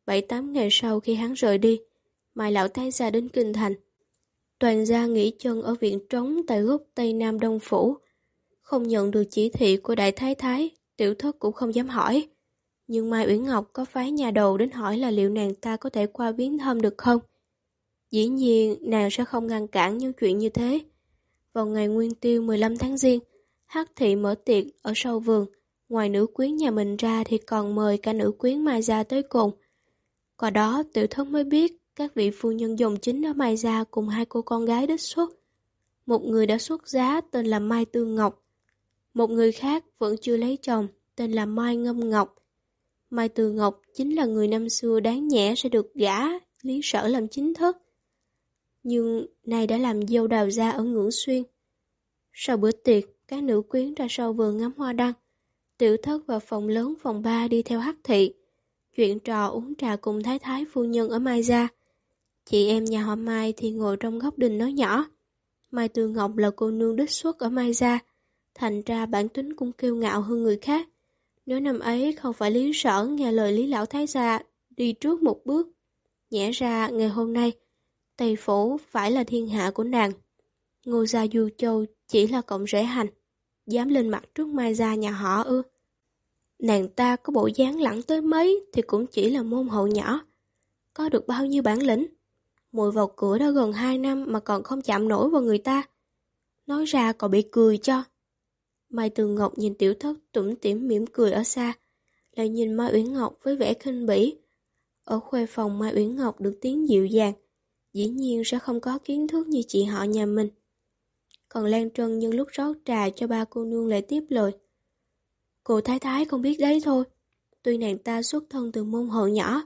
Bảy tám ngày sau khi hắn rời đi, Mai Lão Thái gia đến Kinh Thành. Toàn gia nghỉ chân ở viện trống tại gốc Tây Nam Đông Phủ. Không nhận được chỉ thị của Đại Thái Thái, tiểu thất cũng không dám hỏi. Nhưng Mai Uyển Ngọc có phái nhà đầu đến hỏi là liệu nàng ta có thể qua viếng thăm được không? Dĩ nhiên, nàng sẽ không ngăn cản những chuyện như thế. Vào ngày nguyên tiêu 15 tháng Giêng, Hắc Thị mở tiệc ở sau vườn. Ngoài nữ quyến nhà mình ra thì còn mời cả nữ quyến Mai Gia tới cùng. Qua đó, tiểu thất mới biết các vị phu nhân dòng chính ở Mai Gia cùng hai cô con gái đích xuất. Một người đã xuất giá tên là Mai Tương Ngọc. Một người khác vẫn chưa lấy chồng, tên là Mai Ngâm Ngọc. Mai Tương Ngọc chính là người năm xưa đáng nhẽ sẽ được gả Lý Sở làm chính thức nhưng nay đã làm dâu đào ra ở ngưỡng xuyên. Sau bữa tiệc, các nữ quyến ra sau vườn ngắm hoa đăng. Tiểu thất vào phòng lớn phòng ba đi theo hắc thị. Chuyện trò uống trà cùng thái thái phu nhân ở Mai Gia. Chị em nhà họ Mai thì ngồi trong góc đình nói nhỏ. Mai Tư Ngọc là cô nương đích xuất ở Mai Gia. Thành ra bản tính cũng kiêu ngạo hơn người khác. Nếu năm ấy không phải lý sở nghe lời lý lão thái gia đi trước một bước. Nhẽ ra ngày hôm nay Tây Phủ phải là thiên hạ của nàng. Ngô gia Du Châu chỉ là cộng rễ hành, dám lên mặt trước Mai gia nhà họ ư. Nàng ta có bộ dáng lẳng tới mấy thì cũng chỉ là môn hậu nhỏ. Có được bao nhiêu bản lĩnh? Mùi vào cửa đã gần 2 năm mà còn không chạm nổi vào người ta. Nói ra còn bị cười cho. Mai Tường Ngọc nhìn tiểu thất tủm tỉm mỉm cười ở xa, lại nhìn Mai Uyển Ngọc với vẻ khinh bỉ. Ở khuê phòng Mai Uyển Ngọc được tiếng dịu dàng, dĩ nhiên sẽ không có kiến thức như chị họ nhà mình. Còn Lan Trân nhân lúc rót trà cho ba cô nương lại tiếp lời. Cô Thái Thái không biết đấy thôi. Tuy nàng ta xuất thân từ môn hộ nhỏ,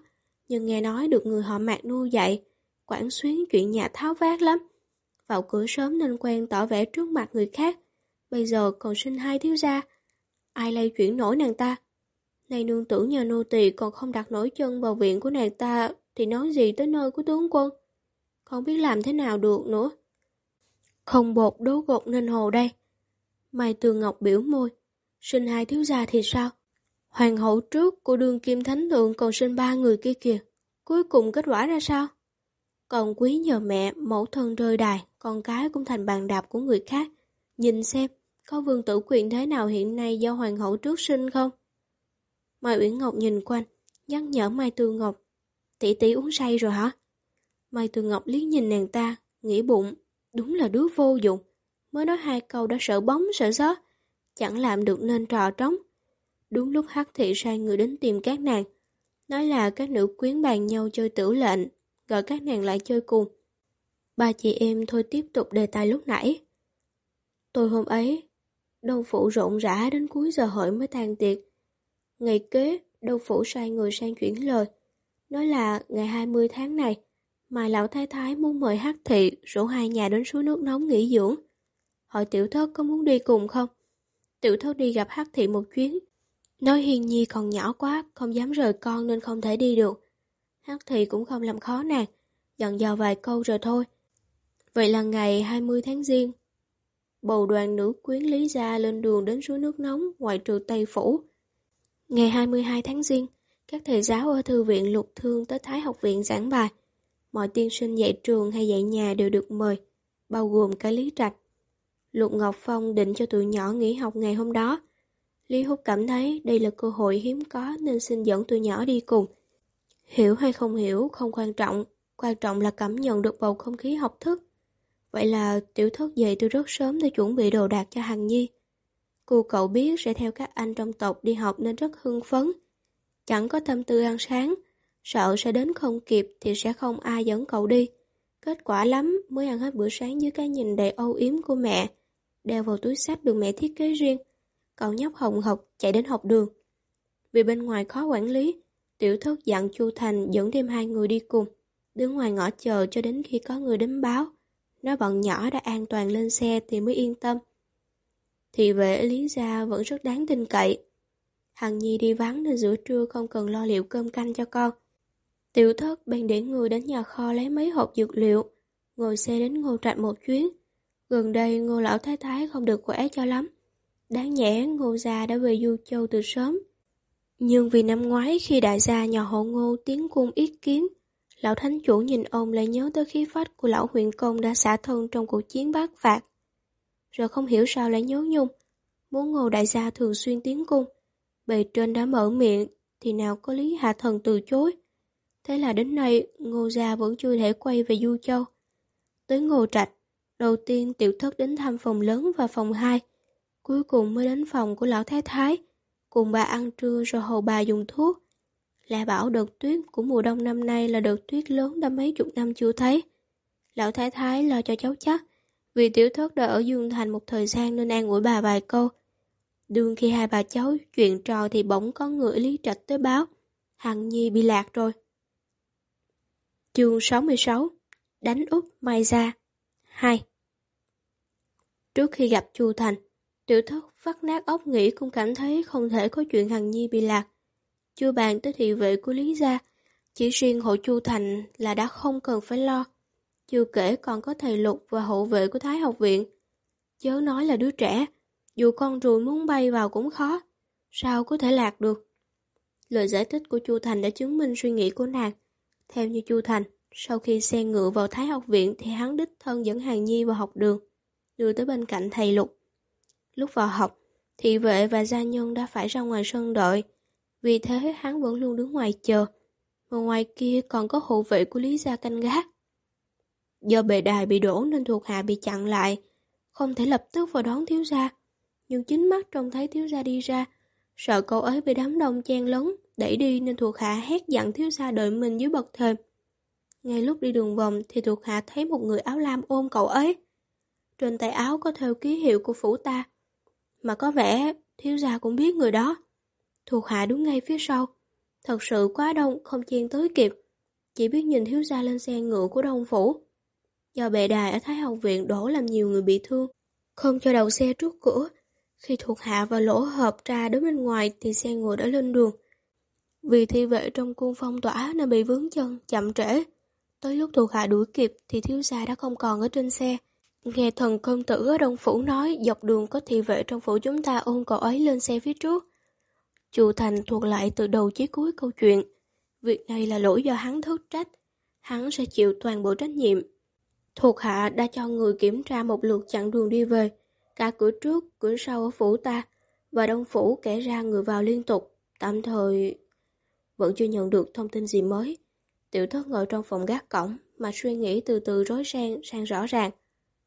nhưng nghe nói được người họ mạc nuôi dạy, quản xuyến chuyện nhà tháo vát lắm. Vào cửa sớm nên quen tỏ vẻ trước mặt người khác, bây giờ còn sinh hai thiếu gia. Ai lay chuyển nổi nàng ta? Này nương tử nhà nô tỳ còn không đặt nổi chân vào viện của nàng ta thì nói gì tới nơi của tướng quân. Không biết làm thế nào được nữa. Không bột đố gột nên hồ đây. Mai Tường Ngọc biểu môi. Sinh hai thiếu gia thì sao? Hoàng hậu trước của Đường kim thánh thượng còn sinh ba người kia kìa. Cuối cùng kết quả ra sao? Còn quý nhờ mẹ, mẫu thân rơi đài, con cái cũng thành bàn đạp của người khác. Nhìn xem, có vương tử quyền thế nào hiện nay do hoàng hậu trước sinh không? Mai Uyển Ngọc nhìn quanh, nhắc nhở Mai Tư Ngọc. Tỷ tỷ uống say rồi hả? Mai Tư Ngọc liếc nhìn nàng ta, nghĩ bụng, đúng là đứa vô dụng. Mới nói hai câu đã sợ bóng sợ gió, chẳng làm được nên trò trống. Đúng lúc hắc thị sai người đến tìm các nàng, nói là các nữ quyến bàn nhau chơi tử lệnh, gọi các nàng lại chơi cùng. Ba chị em thôi tiếp tục đề tài lúc nãy. Tôi hôm ấy, đông phủ rộn rã đến cuối giờ hội mới tan tiệc. Ngày kế, đông phủ sai người sang chuyển lời. Nói là ngày 20 tháng này, mà lão thái thái muốn mời hát thị rủ hai nhà đến suối nước nóng nghỉ dưỡng. Hỏi tiểu thất có muốn đi cùng không? Tiểu thất đi gặp hát thị một chuyến. Nói hiền nhi còn nhỏ quá, không dám rời con nên không thể đi được. hát thị cũng không làm khó nàng, dặn dò vài câu rồi thôi. Vậy là ngày 20 tháng Giêng, bầu đoàn nữ quyến Lý Gia lên đường đến suối nước nóng ngoại trừ Tây Phủ. Ngày 22 tháng Giêng, các thầy giáo ở thư viện lục thương tới Thái học viện giảng bài. Mọi tiên sinh dạy trường hay dạy nhà đều được mời, bao gồm cả Lý Trạch. Lục Ngọc Phong định cho tụi nhỏ nghỉ học ngày hôm đó. Lý Húc cảm thấy đây là cơ hội hiếm có nên xin dẫn tụi nhỏ đi cùng. Hiểu hay không hiểu không quan trọng, quan trọng là cảm nhận được bầu không khí học thức. Vậy là tiểu thất dậy từ rất sớm để chuẩn bị đồ đạc cho Hằng Nhi. Cô cậu biết sẽ theo các anh trong tộc đi học nên rất hưng phấn. Chẳng có tâm tư ăn sáng, sợ sẽ đến không kịp thì sẽ không ai dẫn cậu đi. Kết quả lắm mới ăn hết bữa sáng dưới cái nhìn đầy âu yếm của mẹ, đeo vào túi sách được mẹ thiết kế riêng. Cậu nhóc hồng học chạy đến học đường. Vì bên ngoài khó quản lý, tiểu thất dặn Chu Thành dẫn thêm hai người đi cùng, đứng ngoài ngõ chờ cho đến khi có người đến báo. Nói bọn nhỏ đã an toàn lên xe thì mới yên tâm. Thì vệ Lý Gia vẫn rất đáng tin cậy. Hằng Nhi đi vắng nên giữa trưa không cần lo liệu cơm canh cho con. Tiểu thất bèn để người đến nhà kho lấy mấy hộp dược liệu, ngồi xe đến ngô trạch một chuyến. Gần đây ngô lão thái thái không được khỏe cho lắm. Đáng nhẽ ngô gia đã về Du Châu từ sớm. Nhưng vì năm ngoái khi đại gia nhà hộ ngô tiến cung ý kiến, lão thánh chủ nhìn ông lại nhớ tới khí phách của lão huyện công đã xả thân trong cuộc chiến bát phạt. Rồi không hiểu sao lại nhớ nhung, muốn ngô đại gia thường xuyên tiến cung. Bề trên đã mở miệng, thì nào có lý hạ thần từ chối. Thế là đến nay, ngô gia vẫn chưa thể quay về Du Châu. Tới ngô trạch, đầu tiên tiểu thất đến thăm phòng lớn và phòng 2, cuối cùng mới đến phòng của lão thái thái, cùng bà ăn trưa rồi hầu bà dùng thuốc. Lạ bảo đợt tuyết của mùa đông năm nay là đợt tuyết lớn đã mấy chục năm chưa thấy. Lão thái thái lo cho cháu chắc, vì tiểu thất đã ở Dương Thành một thời gian nên an ủi bà vài câu. Đương khi hai bà cháu chuyện trò thì bỗng có người lý trạch tới báo, Hằng Nhi bị lạc rồi. Chương 66 Đánh úp Mai Ra 2 Trước khi gặp Chu Thành, tiểu thất vắt nát óc nghĩ cũng cảm thấy không thể có chuyện Hằng Nhi bị lạc. Chưa bàn tới thị vệ của Lý Gia, chỉ riêng hộ Chu Thành là đã không cần phải lo. Chưa kể còn có thầy Lục và hộ vệ của Thái học viện. Chớ nói là đứa trẻ, dù con ruồi muốn bay vào cũng khó. Sao có thể lạc được? Lời giải thích của Chu Thành đã chứng minh suy nghĩ của nàng. Theo như Chu Thành, sau khi xe ngựa vào Thái học viện thì hắn đích thân dẫn Hàng Nhi vào học đường, đưa tới bên cạnh thầy Lục. Lúc vào học, thị vệ và gia nhân đã phải ra ngoài sân đợi, vì thế hắn vẫn luôn đứng ngoài chờ, mà ngoài kia còn có hộ vệ của Lý Gia canh gác. Do bề đài bị đổ nên thuộc hạ bị chặn lại, không thể lập tức vào đón thiếu gia. Nhưng chính mắt trông thấy thiếu gia đi ra, sợ cậu ấy bị đám đông chen lấn, đẩy đi nên thuộc hạ hét dặn thiếu gia đợi mình dưới bậc thềm. Ngay lúc đi đường vòng thì thuộc hạ thấy một người áo lam ôm cậu ấy. Trên tay áo có theo ký hiệu của phủ ta. Mà có vẻ thiếu gia cũng biết người đó. Thuộc hạ đứng ngay phía sau. Thật sự quá đông, không chen tới kịp. Chỉ biết nhìn thiếu gia lên xe ngựa của đông phủ. Do bệ đài ở Thái Học Viện đổ làm nhiều người bị thương. Không cho đầu xe trước cửa. Khi thuộc hạ và lỗ hợp ra đến bên ngoài thì xe ngựa đã lên đường. Vì thi vệ trong cung phong tỏa nên bị vướng chân, chậm trễ. Tới lúc thuộc hạ đuổi kịp thì thiếu gia đã không còn ở trên xe. Nghe thần công tử ở Đông Phủ nói dọc đường có thị vệ trong phủ chúng ta ôm cậu ấy lên xe phía trước. Chu Thành thuộc lại từ đầu chí cuối câu chuyện. Việc này là lỗi do hắn thất trách. Hắn sẽ chịu toàn bộ trách nhiệm. Thuộc hạ đã cho người kiểm tra một lượt chặng đường đi về. Cả cửa trước, cửa sau ở phủ ta. Và Đông Phủ kể ra người vào liên tục. Tạm thời... Vẫn chưa nhận được thông tin gì mới. Tiểu thất ngồi trong phòng gác cổng mà suy nghĩ từ từ rối ren sang rõ ràng.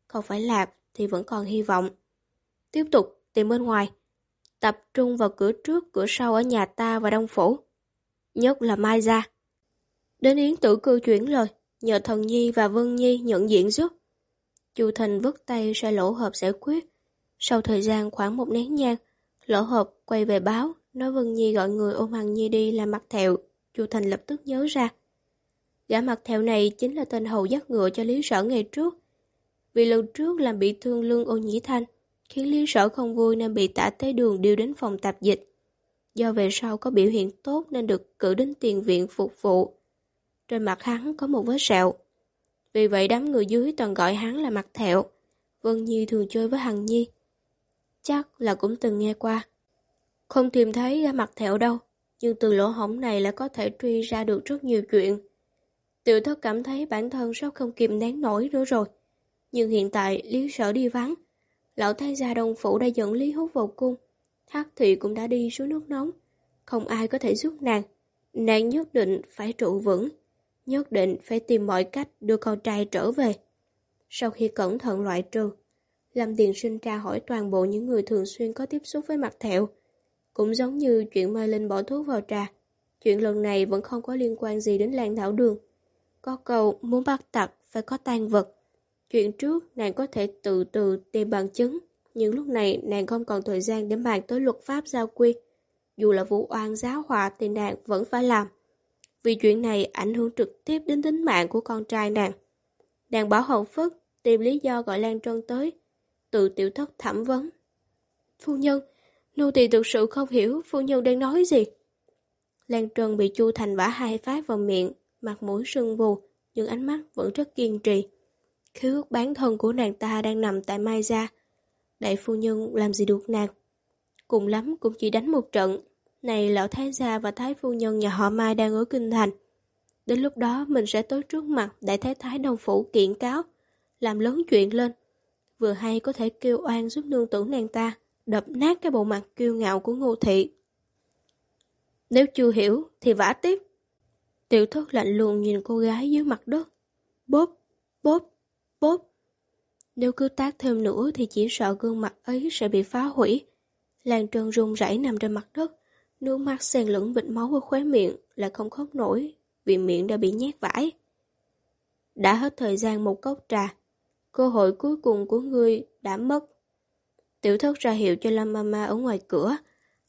Không phải lạc thì vẫn còn hy vọng. Tiếp tục tìm bên ngoài. Tập trung vào cửa trước, cửa sau ở nhà ta và đông phủ. Nhất là Mai Gia. Đến Yến tử cư chuyển lời, nhờ thần Nhi và Vân Nhi nhận diện giúp. Chu Thành vứt tay ra lỗ hộp giải quyết. Sau thời gian khoảng một nén nhang, lỗ hộp quay về báo, nói Vân Nhi gọi người ôm Hằng Nhi đi là mặt thẹo. Chu Thành lập tức nhớ ra. Gã mặt thẹo này chính là tên hầu dắt ngựa cho Lý Sở ngày trước. Vì lần trước làm bị thương lương ô nhĩ thanh, khiến Lý Sở không vui nên bị tả tế đường điều đến phòng tạp dịch. Do về sau có biểu hiện tốt nên được cử đến tiền viện phục vụ. Trên mặt hắn có một vết sẹo. Vì vậy đám người dưới toàn gọi hắn là mặt thẹo. Vân Nhi thường chơi với Hằng Nhi. Chắc là cũng từng nghe qua. Không tìm thấy ra mặt thẹo đâu, nhưng từ lỗ hổng này là có thể truy ra được rất nhiều chuyện. Tiểu thất cảm thấy bản thân sắp không kìm nén nổi nữa rồi. Nhưng hiện tại Lý Sở đi vắng. Lão thái gia đồng phủ đã dẫn Lý Hút vào cung. Thác Thị cũng đã đi xuống nước nóng. Không ai có thể giúp nàng. Nàng nhất định phải trụ vững. Nhất định phải tìm mọi cách đưa con trai trở về. Sau khi cẩn thận loại trừ, Lâm Điền sinh tra hỏi toàn bộ những người thường xuyên có tiếp xúc với mặt thẹo. Cũng giống như chuyện Mai Linh bỏ thuốc vào trà. Chuyện lần này vẫn không có liên quan gì đến Lan Thảo Đường. Có câu muốn bắt tặc phải có tan vật. Chuyện trước nàng có thể từ từ tìm bằng chứng, nhưng lúc này nàng không còn thời gian để bàn tới luật pháp giao quy. Dù là vụ oan giáo họa thì nàng vẫn phải làm. Vì chuyện này ảnh hưởng trực tiếp đến tính mạng của con trai nàng. Nàng bảo hậu phất tìm lý do gọi Lan Trân tới, tự tiểu thất thẩm vấn. Phu nhân, nô tỳ thực sự không hiểu phu nhân đang nói gì. Lan Trân bị Chu Thành vả hai phát vào miệng, mặt mũi sưng vù, nhưng ánh mắt vẫn rất kiên trì. Khí ước bán thân của nàng ta đang nằm tại Mai Gia. Đại phu nhân làm gì được nàng? Cùng lắm cũng chỉ đánh một trận. Này lão thái gia và thái phu nhân nhà họ Mai đang ở Kinh Thành. Đến lúc đó mình sẽ tới trước mặt đại thái thái đông phủ kiện cáo, làm lớn chuyện lên. Vừa hay có thể kêu oan giúp nương tử nàng ta, đập nát cái bộ mặt kiêu ngạo của ngô thị. Nếu chưa hiểu thì vả tiếp. Tiểu thất lạnh lùng nhìn cô gái dưới mặt đất. Bóp, bóp, bóp. Nếu cứ tác thêm nữa thì chỉ sợ gương mặt ấy sẽ bị phá hủy. Làng trơn rung rẩy nằm trên mặt đất, nước mắt xen lẫn vịt máu ở khóe miệng là không khóc nổi vì miệng đã bị nhét vải. Đã hết thời gian một cốc trà, cơ hội cuối cùng của ngươi đã mất. Tiểu thất ra hiệu cho Lâm Mama ở ngoài cửa.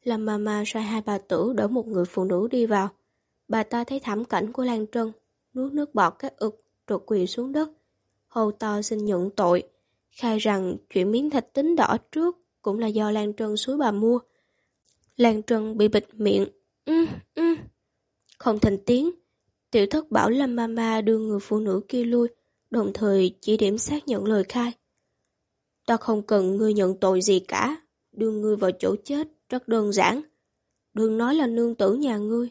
Lâm Mama sai hai bà tử đỡ một người phụ nữ đi vào. Bà ta thấy thảm cảnh của Lan Trân, nuốt nước bọt các ực rồi quỳ xuống đất hầu to xin nhận tội, khai rằng chuyện miếng thịt tính đỏ trước cũng là do Lan Trân suối bà mua. Lan Trân bị bịt miệng, ừ, ừ. không thành tiếng. Tiểu thất bảo Lâm Mama đưa người phụ nữ kia lui, đồng thời chỉ điểm xác nhận lời khai. Ta không cần ngươi nhận tội gì cả, đưa ngươi vào chỗ chết rất đơn giản. Đừng nói là nương tử nhà ngươi.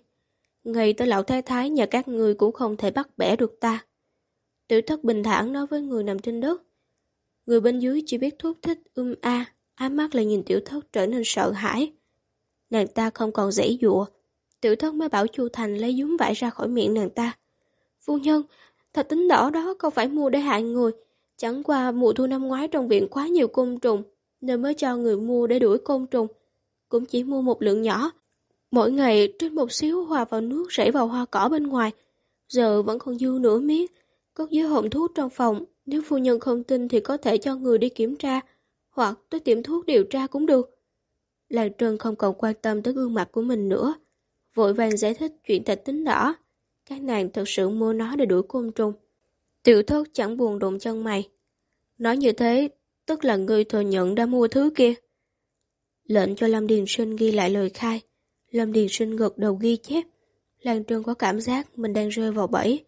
Ngay tới lão thái thái nhà các ngươi cũng không thể bắt bẻ được ta. Tiểu thất bình thản nói với người nằm trên đất. Người bên dưới chỉ biết thúc thích um a, ám mắt lại nhìn tiểu thất trở nên sợ hãi. Nàng ta không còn dãy dụa. Tiểu thất mới bảo Chu Thành lấy dúm vải ra khỏi miệng nàng ta. Phu nhân, thật tính đỏ đó không phải mua để hại người. Chẳng qua mùa thu năm ngoái trong viện quá nhiều côn trùng, nên mới cho người mua để đuổi côn trùng. Cũng chỉ mua một lượng nhỏ. Mỗi ngày trích một xíu hòa vào nước rảy vào hoa cỏ bên ngoài. Giờ vẫn còn dư nửa miếng, Cất dưới hộp thuốc trong phòng, nếu phu nhân không tin thì có thể cho người đi kiểm tra, hoặc tới tiệm thuốc điều tra cũng được. Lan Trân không còn quan tâm tới gương mặt của mình nữa, vội vàng giải thích chuyện thạch tính đỏ. Các nàng thật sự mua nó để đuổi côn trùng. Tiểu thất chẳng buồn đụng chân mày. Nói như thế, tức là người thừa nhận đã mua thứ kia. Lệnh cho Lâm Điền Sinh ghi lại lời khai. Lâm Điền Sinh gật đầu ghi chép. Lan trương có cảm giác mình đang rơi vào bẫy.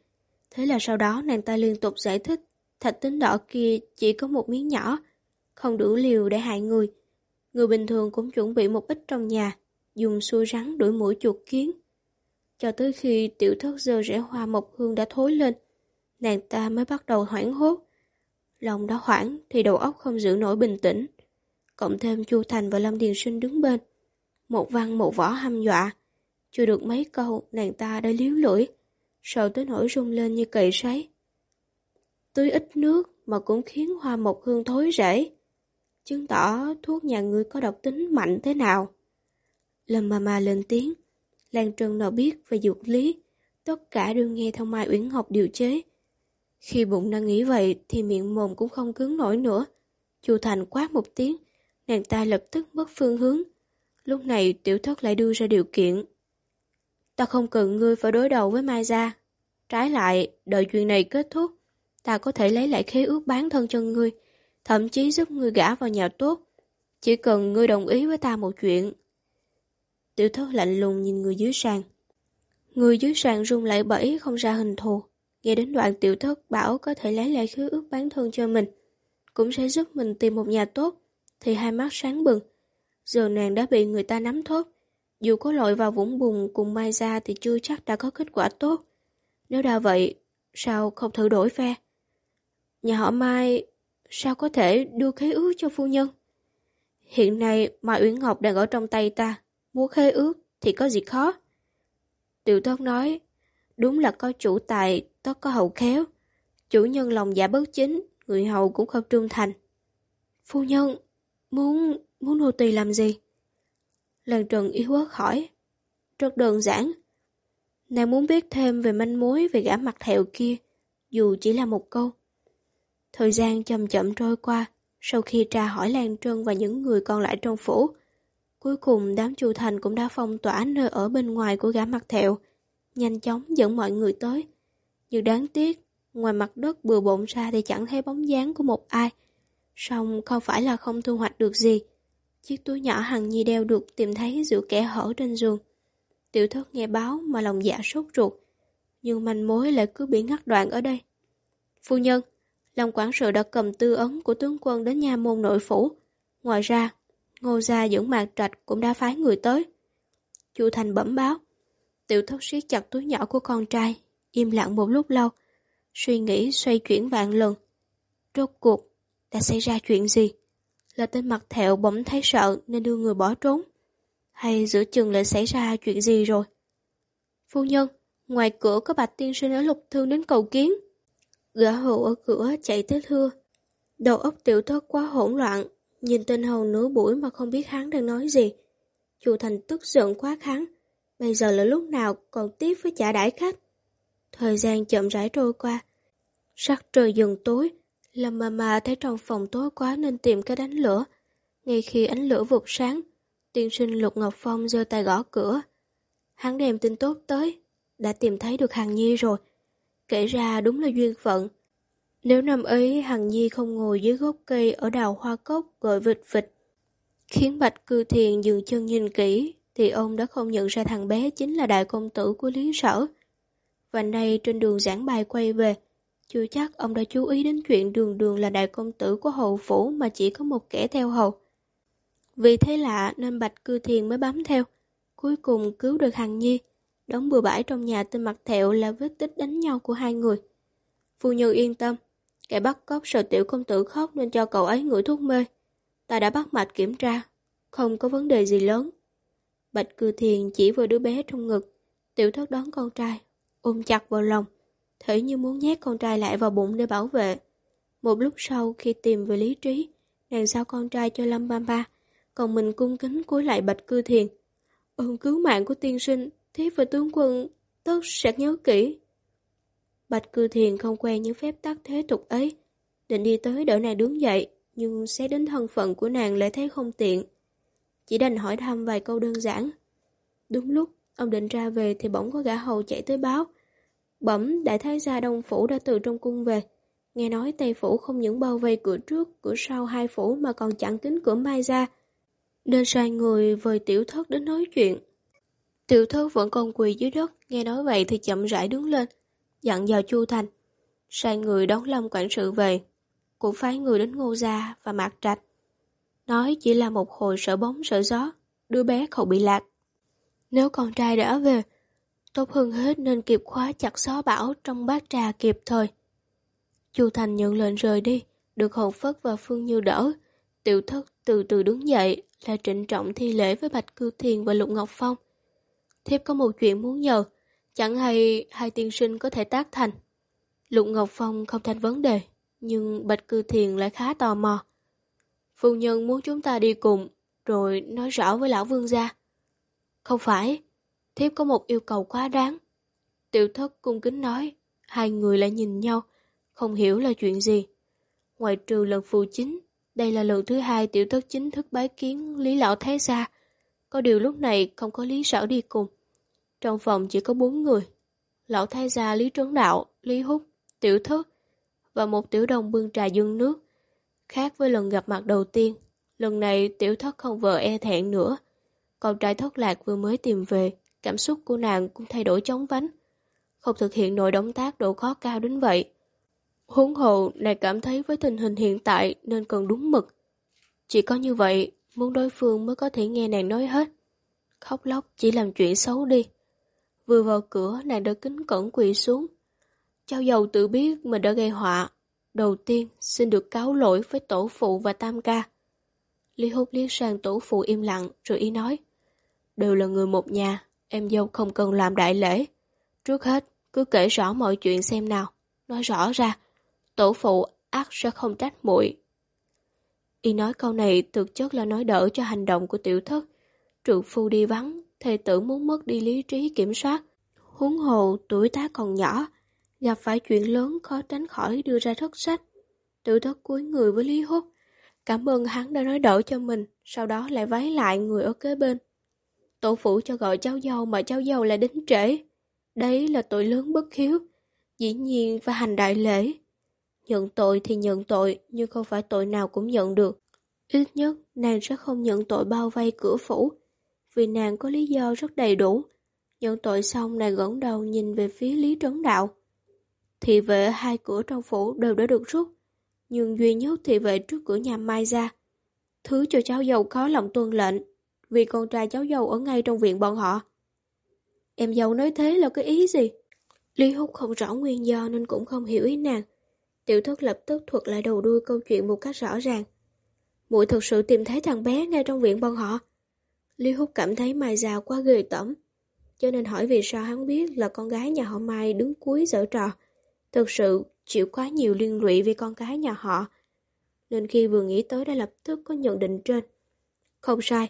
Thế là sau đó nàng ta liên tục giải thích thạch tính đỏ kia chỉ có một miếng nhỏ, không đủ liều để hại người. Người bình thường cũng chuẩn bị một ít trong nhà, dùng xua rắn đuổi mũi chuột kiến. Cho tới khi tiểu thất dơ rễ hoa mộc hương đã thối lên, nàng ta mới bắt đầu hoảng hốt. Lòng đã hoảng thì đầu óc không giữ nổi bình tĩnh. Cộng thêm Chu Thành và Lâm Điền Sinh đứng bên. Một văn một võ hăm dọa. Chưa được mấy câu, nàng ta đã liếu lưỡi, sợ tới nỗi rung lên như cậy sấy. Tưới ít nước mà cũng khiến hoa mộc hương thối rễ. Chứng tỏ thuốc nhà ngươi có độc tính mạnh thế nào. Lâm mà mà lên tiếng. Lan Trân nào biết về dược lý, tất cả đều nghe thông Mai Uyển Ngọc điều chế. Khi bụng đang nghĩ vậy thì miệng mồm cũng không cứng nổi nữa. Chu Thành quát một tiếng, nàng ta lập tức mất phương hướng. Lúc này tiểu thất lại đưa ra điều kiện. Ta không cần ngươi phải đối đầu với Mai Gia. Trái lại, đợi chuyện này kết thúc, ta có thể lấy lại khế ước bán thân cho ngươi, thậm chí giúp ngươi gả vào nhà tốt. Chỉ cần ngươi đồng ý với ta một chuyện. Tiểu thất lạnh lùng nhìn người dưới sàn. Người dưới sàn rung lại bẫy không ra hình thù. Nghe đến đoạn tiểu thất bảo có thể lấy lại khứ ước bán thân cho mình. Cũng sẽ giúp mình tìm một nhà tốt. Thì hai mắt sáng bừng. Giờ nàng đã bị người ta nắm thốt. Dù có lội vào vũng bùn cùng Mai ra thì chưa chắc đã có kết quả tốt. Nếu đã vậy, sao không thử đổi phe? Nhà họ Mai sao có thể đưa khế ước cho phu nhân? Hiện nay Mai Uyển Ngọc đang ở trong tay ta, muốn khế ước thì có gì khó? Tiểu thất nói, đúng là có chủ tài, tất có hậu khéo. Chủ nhân lòng giả bất chính, người hầu cũng không trung thành. Phu nhân, muốn, muốn nô tỳ làm gì? Lần trần yếu ớt hỏi. Rất đơn giản. Nàng muốn biết thêm về manh mối về gã mặt thẹo kia, dù chỉ là một câu. Thời gian chậm chậm trôi qua, sau khi tra hỏi Lan Trân và những người còn lại trong phủ, cuối cùng đám chu thành cũng đã phong tỏa nơi ở bên ngoài của gã mặt thẹo, nhanh chóng dẫn mọi người tới. Nhưng đáng tiếc, ngoài mặt đất bừa bộn ra thì chẳng thấy bóng dáng của một ai. Song không phải là không thu hoạch được gì. Chiếc túi nhỏ Hằng Nhi đeo được tìm thấy giữa kẻ hở trên giường. Tiểu thất nghe báo mà lòng dạ sốt ruột, nhưng manh mối lại cứ bị ngắt đoạn ở đây. Phu nhân, lòng quản sự đã cầm tư ấn của tướng quân đến nha môn nội phủ. Ngoài ra, Ngô Gia dưỡng mạc trạch cũng đã phái người tới. Chu Thành bẩm báo. Tiểu thất siết chặt túi nhỏ của con trai, im lặng một lúc lâu, suy nghĩ xoay chuyển vạn lần. Rốt cuộc, đã xảy ra chuyện gì? Là tên mặt thẹo bỗng thấy sợ nên đưa người bỏ trốn. Hay giữa chừng lại xảy ra chuyện gì rồi? Phu nhân, ngoài cửa có bạch tiên sinh ở lục thương đến cầu kiến. Gã hầu ở cửa chạy tới thưa. Đầu óc tiểu thất quá hỗn loạn, nhìn tên hầu nửa buổi mà không biết hắn đang nói gì. Chu Thành tức giận quá hắn, bây giờ là lúc nào còn tiếp với trả đãi khách. Thời gian chậm rãi trôi qua, sắc trời dần tối, Lâm mà mà thấy trong phòng tối quá nên tìm cái đánh lửa. Ngay khi ánh lửa vụt sáng, tiên sinh Lục Ngọc Phong giơ tay gõ cửa. Hắn đem tin tốt tới, đã tìm thấy được Hằng Nhi rồi. Kể ra đúng là duyên phận. Nếu năm ấy Hằng Nhi không ngồi dưới gốc cây ở đào hoa cốc gọi vịt vịt, khiến Bạch Cư Thiền dừng chân nhìn kỹ, thì ông đã không nhận ra thằng bé chính là đại công tử của Lý Sở. Và nay trên đường giảng bài quay về, chưa chắc ông đã chú ý đến chuyện đường đường là đại công tử của hậu phủ mà chỉ có một kẻ theo hầu. Vì thế lạ nên Bạch Cư Thiền mới bám theo, cuối cùng cứu được Hằng Nhi. Đóng bừa bãi trong nhà tên mặt thẹo là vết tích đánh nhau của hai người. Phu nhân yên tâm, kẻ bắt cóc sợ tiểu công tử khóc nên cho cậu ấy ngửi thuốc mê. Ta đã bắt mạch kiểm tra, không có vấn đề gì lớn. Bạch Cư Thiền chỉ vừa đứa bé trong ngực, tiểu thất đón con trai, ôm chặt vào lòng, thể như muốn nhét con trai lại vào bụng để bảo vệ. Một lúc sau khi tìm về lý trí, nàng giao con trai cho Lâm Ba Ba, còn mình cung kính cúi lại Bạch Cư Thiền. Ơn cứu mạng của tiên sinh Thiếp và tướng quân tất sẽ nhớ kỹ. Bạch cư thiền không quen những phép tắc thế tục ấy. Định đi tới đỡ nàng đứng dậy, nhưng xét đến thân phận của nàng lại thấy không tiện. Chỉ đành hỏi thăm vài câu đơn giản. Đúng lúc, ông định ra về thì bỗng có gã hầu chạy tới báo. Bẩm đại thái gia Đông Phủ đã từ trong cung về. Nghe nói Tây Phủ không những bao vây cửa trước, cửa sau hai phủ mà còn chặn kín cửa Mai ra. nên sai người vời tiểu thất đến nói chuyện. Tiểu thất vẫn còn quỳ dưới đất, nghe nói vậy thì chậm rãi đứng lên, dặn vào Chu Thành. Sai người đón Lâm quản sự về, cũng phái người đến Ngô Gia và Mạc Trạch. Nói chỉ là một hồi sợ bóng sợ gió, đứa bé không bị lạc. Nếu con trai đã về, tốt hơn hết nên kịp khóa chặt xó bảo trong bát trà kịp thời. Chu Thành nhận lệnh rời đi, được Hồng Phất và Phương Như đỡ. Tiểu thất từ từ đứng dậy, là trịnh trọng thi lễ với Bạch Cư Thiền và Lục Ngọc Phong. Thiếp có một chuyện muốn nhờ, chẳng hay hai tiên sinh có thể tác thành. Lục Ngọc Phong không thành vấn đề, nhưng Bạch Cư Thiền lại khá tò mò. Phu nhân muốn chúng ta đi cùng, rồi nói rõ với lão vương gia. Không phải, thiếp có một yêu cầu quá đáng. Tiểu thất cung kính nói, hai người lại nhìn nhau, không hiểu là chuyện gì. Ngoài trừ lần phù chính, đây là lần thứ hai tiểu thất chính thức bái kiến Lý Lão Thái Gia. Có điều lúc này không có Lý Sở đi cùng. Trong phòng chỉ có bốn người. Lão Thái Gia Lý Trấn Đạo, Lý Húc, Tiểu Thất và một tiểu đồng bưng trà dương nước. Khác với lần gặp mặt đầu tiên, lần này tiểu thất không vợ e thẹn nữa. Con trai thất lạc vừa mới tìm về, cảm xúc của nàng cũng thay đổi chóng vánh. Không thực hiện nổi động tác độ khó cao đến vậy. Huống hồ, nàng cảm thấy với tình hình hiện tại nên cần đúng mực. Chỉ có như vậy, muốn đối phương mới có thể nghe nàng nói hết. Khóc lóc chỉ làm chuyện xấu đi. Vừa vào cửa, nàng đã kính cẩn quỳ xuống. trao dầu tự biết mình đã gây họa. Đầu tiên, xin được cáo lỗi với tổ phụ và tam ca. Lý hút liếc sang tổ phụ im lặng, rồi ý nói. Đều là người một nhà, em dâu không cần làm đại lễ. Trước hết, cứ kể rõ mọi chuyện xem nào. Nói rõ ra, tổ phụ ác sẽ không trách muội. Y nói câu này thực chất là nói đỡ cho hành động của tiểu thất. Trượng phu đi vắng, thề tử muốn mất đi lý trí kiểm soát. Huống hồ tuổi tác còn nhỏ, gặp phải chuyện lớn khó tránh khỏi đưa ra thất sách. Tiểu thất cuối người với Lý Húc, cảm ơn hắn đã nói đỡ cho mình, sau đó lại váy lại người ở kế bên. Tổ phụ cho gọi cháu dâu mà cháu dâu lại đến trễ. Đấy là tội lớn bất khiếu, dĩ nhiên phải hành đại lễ. Nhận tội thì nhận tội, nhưng không phải tội nào cũng nhận được. Ít nhất, nàng sẽ không nhận tội bao vây cửa phủ, vì nàng có lý do rất đầy đủ. Nhận tội xong, nàng gẫn đầu nhìn về phía Lý Trấn Đạo. Thị vệ hai cửa trong phủ đều đã được rút, nhưng duy nhất thị vệ trước cửa nhà Mai ra. Thứ cho cháu dâu có lòng tuân lệnh, vì con trai cháu dâu ở ngay trong viện bọn họ. Em dâu nói thế là cái ý gì? Lý Húc không rõ nguyên do nên cũng không hiểu ý nàng. Tiểu thất lập tức thuật lại đầu đuôi câu chuyện một cách rõ ràng. Muội thực sự tìm thấy thằng bé ngay trong viện bọn họ. Lý Húc cảm thấy Mai già quá ghê tởm, cho nên hỏi vì sao hắn biết là con gái nhà họ Mai đứng cuối dở trò. Thực sự chịu quá nhiều liên lụy vì con gái nhà họ, nên khi vừa nghĩ tới đã lập tức có nhận định trên. Không sai,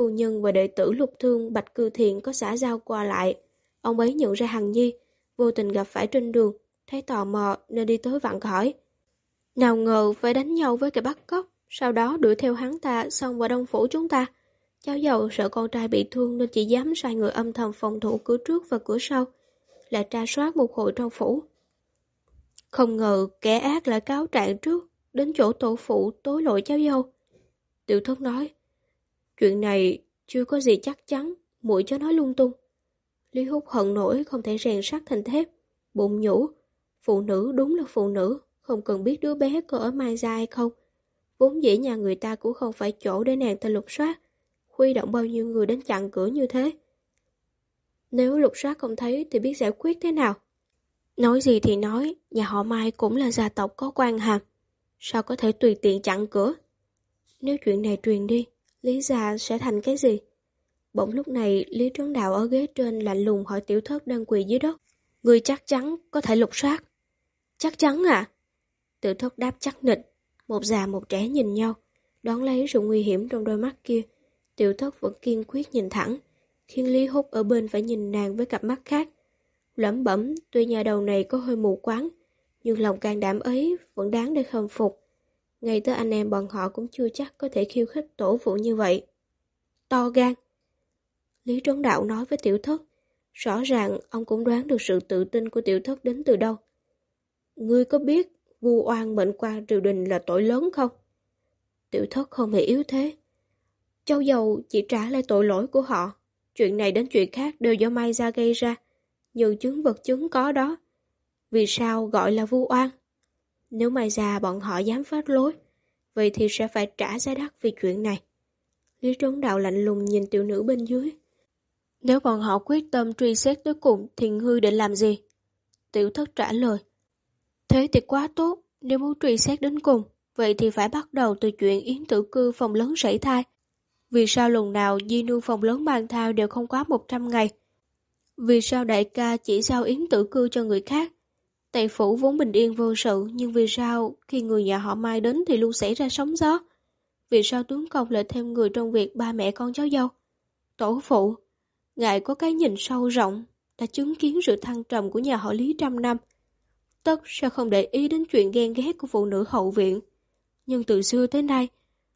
phu nhân và đệ tử lục thương Bạch Cư Thiện có xã giao qua lại. Ông ấy nhận ra Hằng Nhi, vô tình gặp phải trên đường, thấy tò mò nên đi tới vặn hỏi. Nào ngờ phải đánh nhau với cái bắt cóc, sau đó đuổi theo hắn ta xong vào đông phủ chúng ta. Cháu giàu sợ con trai bị thương nên chỉ dám sai người âm thầm phòng thủ cửa trước và cửa sau, lại tra soát một hồi trong phủ. Không ngờ kẻ ác lại cáo trạng trước, đến chỗ tổ phụ tối lỗi cháu dâu. Tiểu thất nói, chuyện này chưa có gì chắc chắn, muội cho nói lung tung. Lý Húc hận nổi không thể rèn sắt thành thép, bụng nhủ, phụ nữ đúng là phụ nữ, không cần biết đứa bé có ở mai ra hay không. Vốn dĩ nhà người ta cũng không phải chỗ để nàng ta lục soát, huy động bao nhiêu người đến chặn cửa như thế. Nếu lục soát không thấy thì biết giải quyết thế nào? Nói gì thì nói, nhà họ Mai cũng là gia tộc có quan hàm. Sao có thể tùy tiện chặn cửa? Nếu chuyện này truyền đi, Lý gia sẽ thành cái gì? Bỗng lúc này, Lý Trấn Đạo ở ghế trên lạnh lùng hỏi tiểu thất đang quỳ dưới đất. Người chắc chắn có thể lục soát. Chắc chắn à? Tiểu thất đáp chắc nịch. Một già một trẻ nhìn nhau, đón lấy sự nguy hiểm trong đôi mắt kia. Tiểu thất vẫn kiên quyết nhìn thẳng, khiến Lý Húc ở bên phải nhìn nàng với cặp mắt khác. Lẩm bẩm, tuy nhà đầu này có hơi mù quáng, nhưng lòng can đảm ấy vẫn đáng để khâm phục. Ngay tới anh em bọn họ cũng chưa chắc có thể khiêu khích tổ phụ như vậy. To gan. Lý Trấn Đạo nói với tiểu thất, rõ ràng ông cũng đoán được sự tự tin của tiểu thất đến từ đâu. Ngươi có biết vu oan mệnh quan triều đình là tội lớn không? Tiểu thất không hề yếu thế. Châu dầu chỉ trả lại tội lỗi của họ. Chuyện này đến chuyện khác đều do Mai Gia gây ra. Nhiều chứng vật chứng có đó. Vì sao gọi là vu oan? Nếu Mai ra bọn họ dám phát lối, vậy thì sẽ phải trả giá đắt vì chuyện này. Lý Trấn Đạo lạnh lùng nhìn tiểu nữ bên dưới. Nếu bọn họ quyết tâm truy xét tới cùng thì ngươi định làm gì? Tiểu thất trả lời. Thế thì quá tốt, nếu muốn truy xét đến cùng, vậy thì phải bắt đầu từ chuyện Yến Tử Cư phòng lớn sảy thai. Vì sao lần nào Di Nương phòng lớn mang thai đều không quá 100 ngày? Vì sao đại ca chỉ giao Yến Tử Cư cho người khác? Tây phủ vốn bình yên vô sự, nhưng vì sao khi người nhà họ Mai đến thì luôn xảy ra sóng gió? Vì sao tướng công lại thêm người trong việc ba mẹ con cháu dâu? Tổ phụ, ngài có cái nhìn sâu rộng, đã chứng kiến sự thăng trầm của nhà họ Lý trăm năm. Tất sẽ không để ý đến chuyện ghen ghét của phụ nữ hậu viện. Nhưng từ xưa tới nay,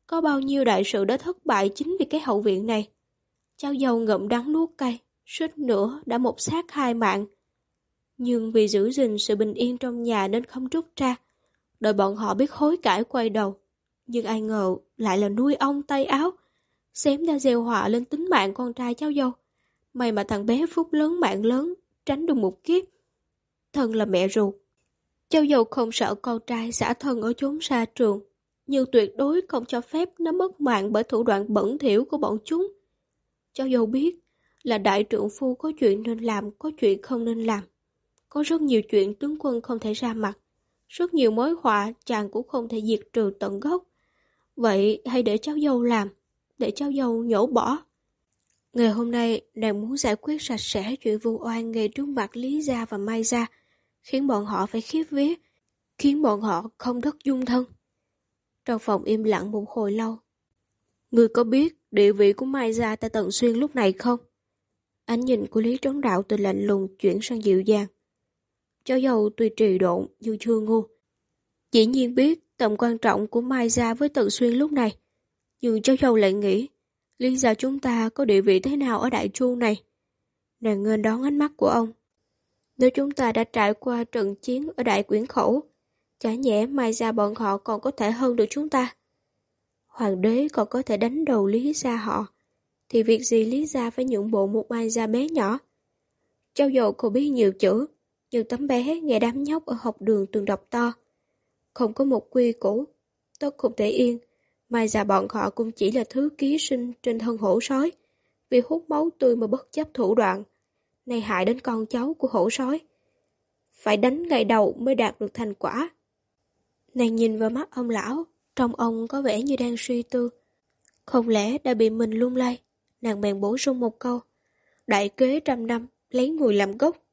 có bao nhiêu đại sự đã thất bại chính vì cái hậu viện này. Cháu dâu ngậm đắng nuốt cay, suýt nữa đã một sát hai mạng. Nhưng vì giữ gìn sự bình yên trong nhà nên không rút ra, đợi bọn họ biết hối cải quay đầu. Nhưng ai ngờ lại là nuôi ông tay áo, xém đã gieo họa lên tính mạng con trai cháu dâu. May mà thằng bé phúc lớn mạng lớn, tránh được một kiếp. Thân là mẹ ruột. Cháu dâu không sợ con trai xả thân ở chốn xa trường, nhưng tuyệt đối không cho phép nó mất mạng bởi thủ đoạn bẩn thỉu của bọn chúng. Cháu dâu biết là đại trượng phu có chuyện nên làm, có chuyện không nên làm. Có rất nhiều chuyện tướng quân không thể ra mặt, rất nhiều mối họa chàng cũng không thể diệt trừ tận gốc. Vậy hãy để cháu dâu làm, để cháu dâu nhổ bỏ. Ngày hôm nay, nàng muốn giải quyết sạch sẽ chuyện vu oan ngay trước mặt Lý Gia và Mai Gia, khiến bọn họ phải khiếp vía, khiến bọn họ không đất dung thân. Trong phòng im lặng một hồi lâu. Người có biết địa vị của Mai Gia tại Tận Xuyên lúc này không? Ánh nhìn của Lý Trấn Đạo từ lạnh lùng chuyển sang dịu dàng. Cháu dầu tùy trì độn như chưa ngu. Dĩ nhiên biết tầm quan trọng của Mai Gia với Tự Xuyên lúc này. Nhưng cháu dầu lại nghĩ liên gia chúng ta có địa vị thế nào ở đại chu này? Nàng ngên đón ánh mắt của ông. Nếu chúng ta đã trải qua trận chiến ở đại quyển khẩu, chả nhẽ mai gia bọn họ còn có thể hơn được chúng ta. Hoàng đế còn có thể đánh đầu Lý gia họ, thì việc gì Lý gia phải nhượng bộ một mai gia bé nhỏ? Châu dầu cô biết nhiều chữ, nhưng tấm bé nghe đám nhóc ở học đường từng đọc to. Không có một quy củ, tôi không thể yên, Mai già bọn họ cũng chỉ là thứ ký sinh trên thân hổ sói, vì hút máu tươi mà bất chấp thủ đoạn. Này hại đến con cháu của hổ sói. Phải đánh ngày đầu mới đạt được thành quả. Nàng nhìn vào mắt ông lão, trong ông có vẻ như đang suy tư. Không lẽ đã bị mình lung lay? Nàng bèn bổ sung một câu. Đại kế trăm năm, lấy người làm gốc.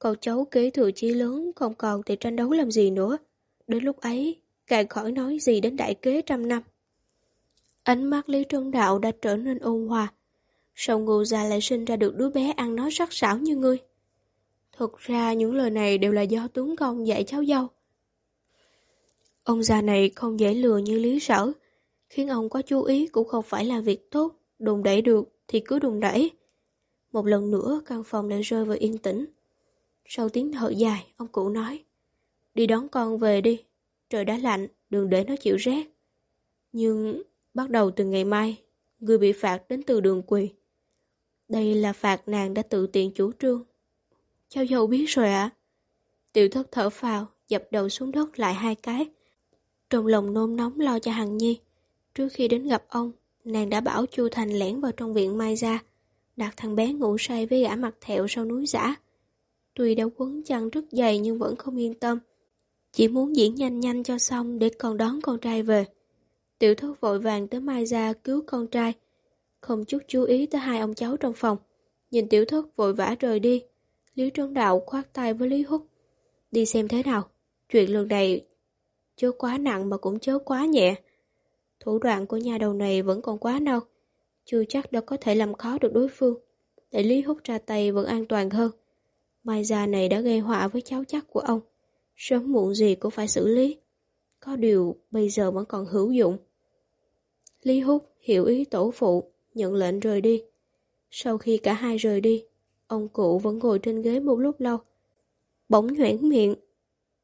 Cậu cháu kế thừa chí lớn không còn thì tranh đấu làm gì nữa. Đến lúc ấy, càng khỏi nói gì đến đại kế trăm năm. Ánh mắt Lý Trân Đạo đã trở nên ôn hòa. Sao ngô già lại sinh ra được đứa bé ăn nói sắc sảo như ngươi? Thực ra những lời này đều là do tướng công dạy cháu dâu. Ông già này không dễ lừa như lý sở, khiến ông có chú ý cũng không phải là việc tốt, đùng đẩy được thì cứ đùng đẩy. Một lần nữa căn phòng lại rơi vào yên tĩnh. Sau tiếng thở dài, ông cụ nói, đi đón con về đi, trời đã lạnh, đừng để nó chịu rét. Nhưng Bắt đầu từ ngày mai, người bị phạt đến từ đường quỳ. Đây là phạt nàng đã tự tiện chủ trương. Cháu dâu biết rồi ạ. Tiểu thất thở phào, dập đầu xuống đất lại hai cái. Trong lòng nôn nóng lo cho Hằng Nhi. Trước khi đến gặp ông, nàng đã bảo Chu Thành lẻn vào trong viện Mai ra, đặt thằng bé ngủ say với gã mặt thẹo sau núi giả. Tuy đã quấn chăn rất dày nhưng vẫn không yên tâm. Chỉ muốn diễn nhanh nhanh cho xong để còn đón con trai về. Tiểu thất vội vàng tới Mai ra cứu con trai, không chút chú ý tới hai ông cháu trong phòng. Nhìn tiểu thất vội vã rời đi, Lý Trấn Đạo khoát tay với Lý Húc. Đi xem thế nào, chuyện lần này chớ quá nặng mà cũng chớ quá nhẹ. Thủ đoạn của nhà đầu này vẫn còn quá nâu. chưa chắc đã có thể làm khó được đối phương. Để Lý Húc ra tay vẫn an toàn hơn. Mai già này đã gây họa với cháu chắc của ông, sớm muộn gì cũng phải xử lý. Có điều bây giờ vẫn còn hữu dụng. Lý Húc hiểu ý tổ phụ, nhận lệnh rời đi. Sau khi cả hai rời đi, ông cụ vẫn ngồi trên ghế một lúc lâu. Bỗng nhoảng miệng.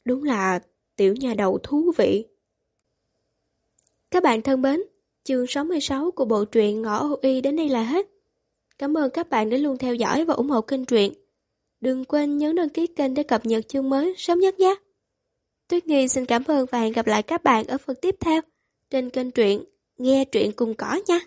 Đúng là tiểu nhà đầu thú vị. Các bạn thân mến, Chương 66 của bộ truyện Ngõ OI đến đây là hết. Cảm ơn các bạn đã luôn theo dõi và ủng hộ kênh truyện. Đừng quên nhấn đăng ký kênh để cập nhật chương mới sớm nhất nhé. Tuyết Nghi xin cảm ơn và hẹn gặp lại các bạn ở phần tiếp theo trên kênh truyện Nghe truyện cùng cỏ nha.